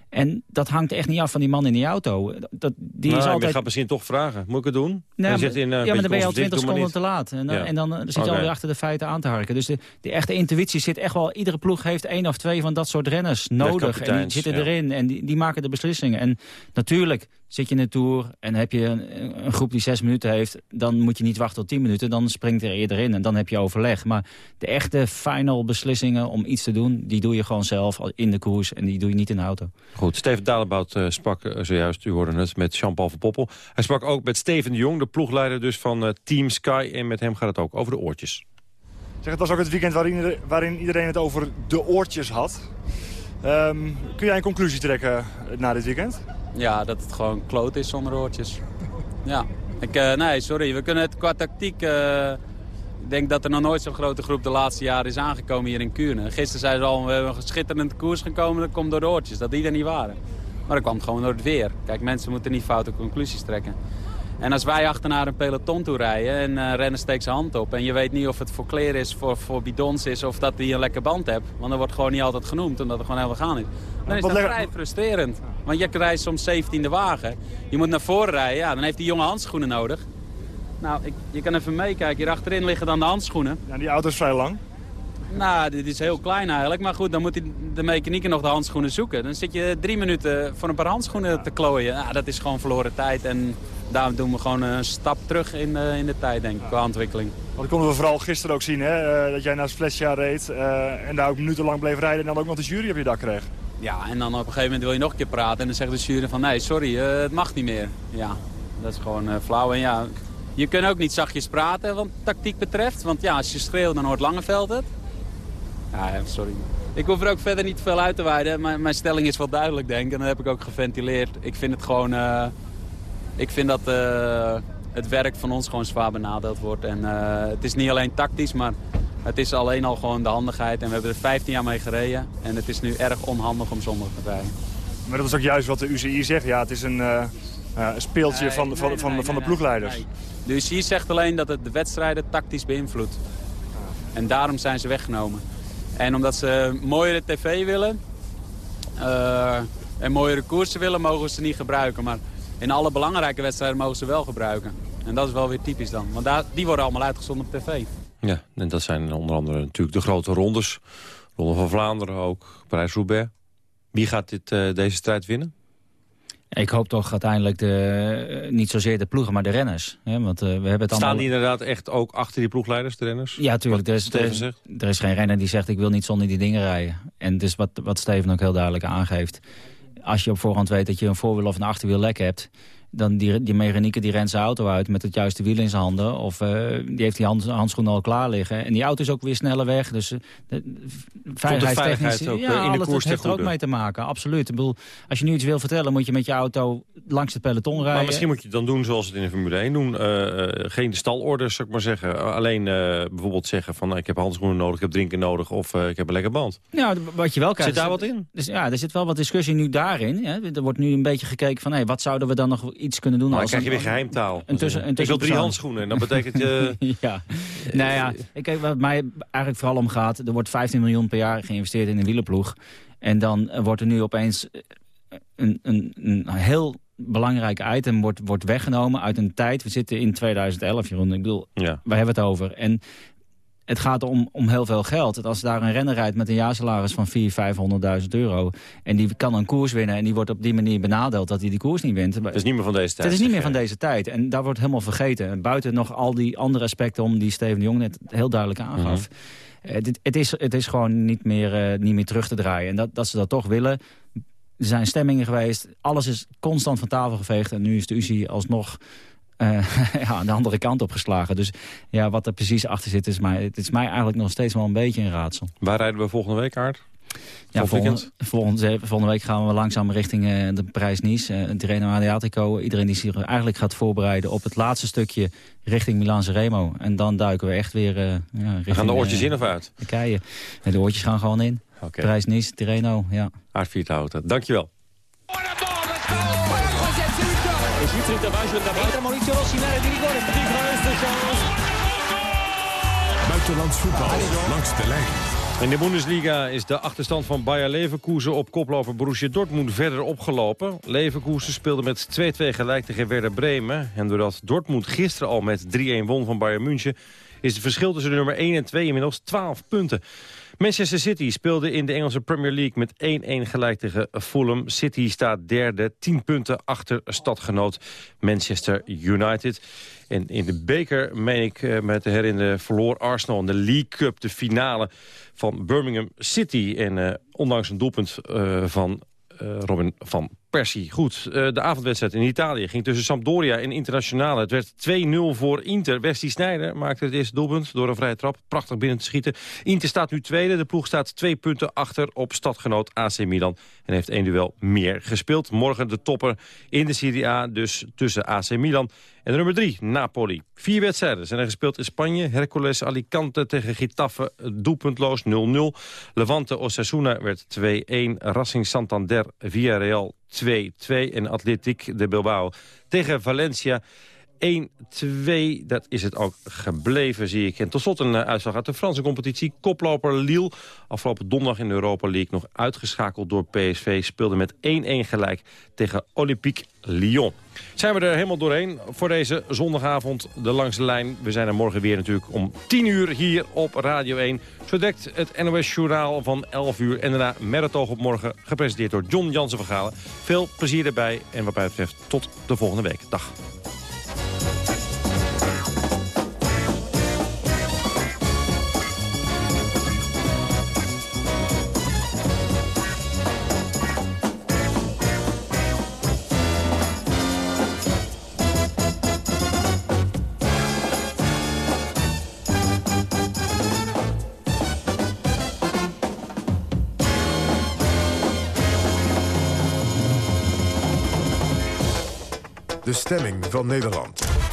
En dat hangt echt niet af van die man in die auto. Dat, die Nou, is Je altijd... gaat misschien toch vragen. Moet ik het doen? Nee, je zegt in, eh, ja, maar dan ben je al beetje 20 conservatief, seconden te laat. En dan, Ja. en dan zit je Oké. alweer achter de feiten aan te harken. Dus de, echte intuïtie zit echt wel... Iedere ploeg heeft één of twee van dat soort renners nodig. En die zitten ja. erin en die, die maken de beslissingen. En natuurlijk zit je in de Tour en heb je een, een groep die zes minuten heeft... dan moet je niet wachten tot tien minuten. Dan springt er eerder in en dan heb je overleg. Maar de echte final beslissingen om iets te doen... die doe je gewoon zelf in de koers en die doe je niet in de auto. Goed, Steven Dalebout eh, sprak eh, zojuist, u hoorde het, met Jean-Paul van Poppel. Hij sprak ook met Steven de Jong, de ploegleider dus van eh, Team Sky. En met hem gaat het ook over de oortjes. Zeg, het was ook het weekend waarin, waarin iedereen het over de oortjes had. Ehm, kun jij een conclusie trekken na dit weekend? Ja, dat het gewoon kloot is zonder oortjes. Ja. Ik, eh, nee, sorry. We kunnen het qua tactiek... eh, ik denk dat er nog nooit zo'n grote groep de laatste jaren is aangekomen hier in Kuurne. Gisteren zeiden ze al, we hebben een schitterende koers gekomen. Dat komt door de oortjes. Dat die er niet waren. Maar dat kwam gewoon door het weer. Kijk, mensen moeten niet foute conclusies trekken. En als wij achternaar een peloton toe rijden en eh rennen steekt zijn hand op... en je weet niet of het voor kleren is, voor, voor bidons is of dat hij een lekker band hebt... want dan wordt gewoon niet altijd genoemd omdat het gewoon helemaal gaan is. Dan is dat vrij frustrerend. Want je rijdt soms 17e wagen. Je moet naar voren rijden, ja, dan heeft hij jonge handschoenen nodig. Nou, ik, je kan even meekijken. Hier achterin liggen dan de handschoenen. Ja, die auto is vrij lang. Nou, dit is heel klein eigenlijk. Maar goed, dan moet de mechanieker nog de handschoenen zoeken. Dan zit je drie minuten voor een paar handschoenen te klooien. Nou, dat is gewoon verloren tijd. En daarom doen we gewoon een stap terug in, de- in de tijd, denk ik, qua ontwikkeling. Dat konden we vooral gisteren ook zien, hè? eh, dat jij naast Fletcher reed eh, en daar ook minutenlang bleef rijden... en dan ook nog de jury op je dak kreeg. Ja, en dan op een gegeven moment wil je nog een keer praten. En dan zegt de jury van, nee, sorry, eh, het mag niet meer. Ja, dat is gewoon eh, flauw. En ja, je kunt ook niet zachtjes praten wat tactiek betreft. Want ja, als je schreeuwt, dan hoort Langeveld het. Ja, sorry. Ik hoef er ook verder niet veel uit te wijden. Mijn, mijn stelling is wel duidelijk, denk ik. En dat heb ik ook geventileerd. Ik vind het gewoon... eh, ik vind dat eh, het werk van ons gewoon zwaar benadeeld wordt. En eh, het is niet alleen tactisch, maar het is alleen al gewoon de handigheid. En we hebben er 15 jaar mee gereden. En het is nu erg onhandig om zondag te rijden. Maar dat is ook juist wat de UCI zegt. Ja, het is een speeltje van, de- van, nee, van, nee, van de ploegleiders. De UCI zegt alleen dat het de wedstrijden tactisch beïnvloedt. En daarom zijn ze weggenomen. En omdat ze mooiere tv willen eh, en mooiere koersen willen, mogen ze niet gebruiken. Maar in alle belangrijke wedstrijden mogen ze wel gebruiken. En dat is wel weer typisch dan. Want daar, die worden allemaal uitgezonden op tv. Ja, en dat zijn onder andere natuurlijk de grote rondes. Ronde van Vlaanderen ook, Parijs-Roubaix. Wie gaat dit, eh, deze strijd winnen? Ik hoop toch uiteindelijk de, niet zozeer de ploegen, maar de renners. Hè? Want, uh, we hebben het Staan allemaal... die inderdaad echt ook achter die ploegleiders, de renners? Ja, tuurlijk. Er is, er, er is geen renner die zegt ik wil niet zonder die dingen rijden. En dus wat, wat Steven ook heel duidelijk aangeeft. Als je op voorhand weet dat je een voorwiel of een achterwiel lek hebt dan die, die mechanieker die rent zijn auto uit met het juiste wiel in zijn handen. Of uh, die heeft die hand, handschoenen al klaar liggen. En die auto is ook weer sneller weg. Dus uh, veiligheidstechnisch... ook ja, in de koers heeft er ook mee te maken. Absoluut. Ik bedoel, als je nu iets wil vertellen, moet je met je auto langs het peloton rijden. Maar misschien moet je het dan doen zoals het in de Formule 1 doen. Uh, geen stalorders, zou ik maar zeggen. Alleen bijvoorbeeld zeggen van ik heb handschoenen nodig, ik heb drinken nodig. Of ik heb een lekker band. Nou, wat je wel krijgt... Zit daar wat in? Dus, ja, er zit wel wat discussie nu daarin. Hè. Er wordt nu een beetje gekeken van hey, wat zouden we dan nog iets kunnen doen. Maar dan krijg je weer geheimtaal. Een tussen, een wil drie handschoenen en dat betekent... Uh... ja. nou ja, ik, wat mij eigenlijk vooral om gaat... er wordt 15 miljoen per jaar geïnvesteerd in een wielerploeg. En dan wordt er nu opeens een, een, een heel belangrijk item wordt, wordt weggenomen uit een tijd. We zitten in 2011, Jeroen. Ik bedoel, ja. waar hebben we het over? En het gaat om, om heel veel geld. Als daar een renner rijdt met een jaarsalaris van 400.000, 500.000 euro... en die kan een koers winnen en die wordt op die manier benadeeld... dat hij die koers niet wint. Het is niet meer van deze tijd. Het is niet meer van deze tijd. En daar wordt helemaal vergeten. Buiten nog al die andere aspecten om die Steven de Jong net heel duidelijk aangaf. Mm -hmm. het, het, is, het is gewoon niet meer, uh, niet meer terug te draaien. En dat, dat ze dat toch willen... Er zijn stemmingen geweest. Alles is constant van tafel geveegd. En nu is de UCI alsnog uh, ja, aan de andere kant opgeslagen. Dus ja, wat er precies achter zit, is mij, het is mij eigenlijk nog steeds wel een beetje een raadsel. Waar rijden we volgende week, Aard? Ja, volgende, volgende, volgende, week gaan we langzaam richting uh, de Parijs-Nice. Uh, Tirreno Adriatico. Iedereen die zich eigenlijk gaat voorbereiden op het laatste stukje richting Milaan-Remo. En dan duiken we echt weer uh, ja, richting... Gaan de oortjes in of uit? Turkije. Ja, de oortjes gaan gewoon in. Okay. Parijs-Nice, Tirreno, ja. Aard Vierthouten, dankjewel. Buitenlands voetbal langs de lijn. In de Bundesliga is de achterstand van Bayer Leverkusen op koploper Borussia Dortmund verder opgelopen. Leverkusen speelde met 2-2 gelijk tegen Werder Bremen. En doordat Dortmund gisteren al met 3-1 won van Bayern München... is het verschil tussen de nummer 1 en 2 inmiddels 12 punten. Manchester City speelde in de Engelse Premier League met 1-1 gelijk tegen Fulham. City staat derde, 10 punten achter stadgenoot Manchester United. En in de beker, meen ik met de herinneren, verloor Arsenal in de League Cup de finale van Birmingham City. En uh, ondanks een doelpunt uh, van Robin van Persie. Goed, uh, de avondwedstrijd in Italië ging tussen Sampdoria en Internationale. Het werd 2-0 voor Inter. Wesley Sneijder maakte het eerste doelpunt door een vrije trap. Prachtig binnen te schieten. Inter staat nu tweede. De ploeg staat twee punten achter op stadgenoot AC Milan. En heeft één duel meer gespeeld. Morgen de topper in de Serie A, dus tussen AC Milan en nummer 3, Napoli. Vier wedstrijden zijn er gespeeld in Spanje. Hercules Alicante tegen Getafe, doelpuntloos 0-0. Levante Osasuna werd 2-1. Racing Santander Villarreal 2-2. En Atletiek de Bilbao tegen Valencia 1-2. Dat is het ook gebleven, zie ik. En tot slot een uh, uitslag uit de Franse competitie. Koploper Lille, afgelopen donderdag in de Europa League... nog uitgeschakeld door PSV, speelde met 1-1 gelijk tegen Olympique Lyon. Zijn we er helemaal doorheen voor deze zondagavond de Langs de Lijn. We zijn er morgen weer natuurlijk om 10 uur hier op Radio 1. Zo dekt het NOS Journaal van 11 uur. En daarna Meritoog op morgen, gepresenteerd door John Jansen van Galen. Veel plezier erbij en wat mij betreft tot de volgende week. Dag. De stemming van Nederland.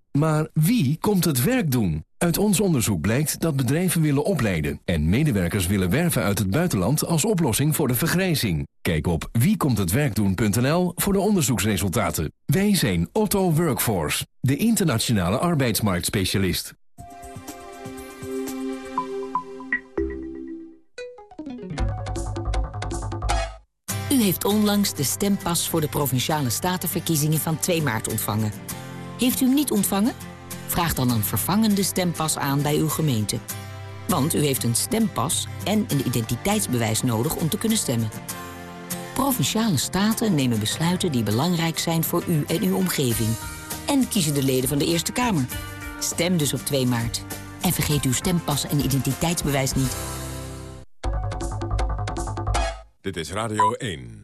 Maar wie komt het werk doen? Uit ons onderzoek blijkt dat bedrijven willen opleiden... en medewerkers willen werven uit het buitenland als oplossing voor de vergrijzing. Kijk op wiekomthetwerkdoen.nl voor de onderzoeksresultaten. Wij zijn Otto Workforce, de internationale arbeidsmarktspecialist. U heeft onlangs de stempas voor de Provinciale Statenverkiezingen van 2 maart ontvangen. Heeft u hem niet ontvangen? Vraag dan een vervangende stempas aan bij uw gemeente. Want u heeft een stempas en een identiteitsbewijs nodig om te kunnen stemmen. Provinciale staten nemen besluiten die belangrijk zijn voor u en uw omgeving. En kiezen de leden van de Eerste Kamer. Stem dus op 2 maart. En vergeet uw stempas en identiteitsbewijs niet. Dit is Radio 1.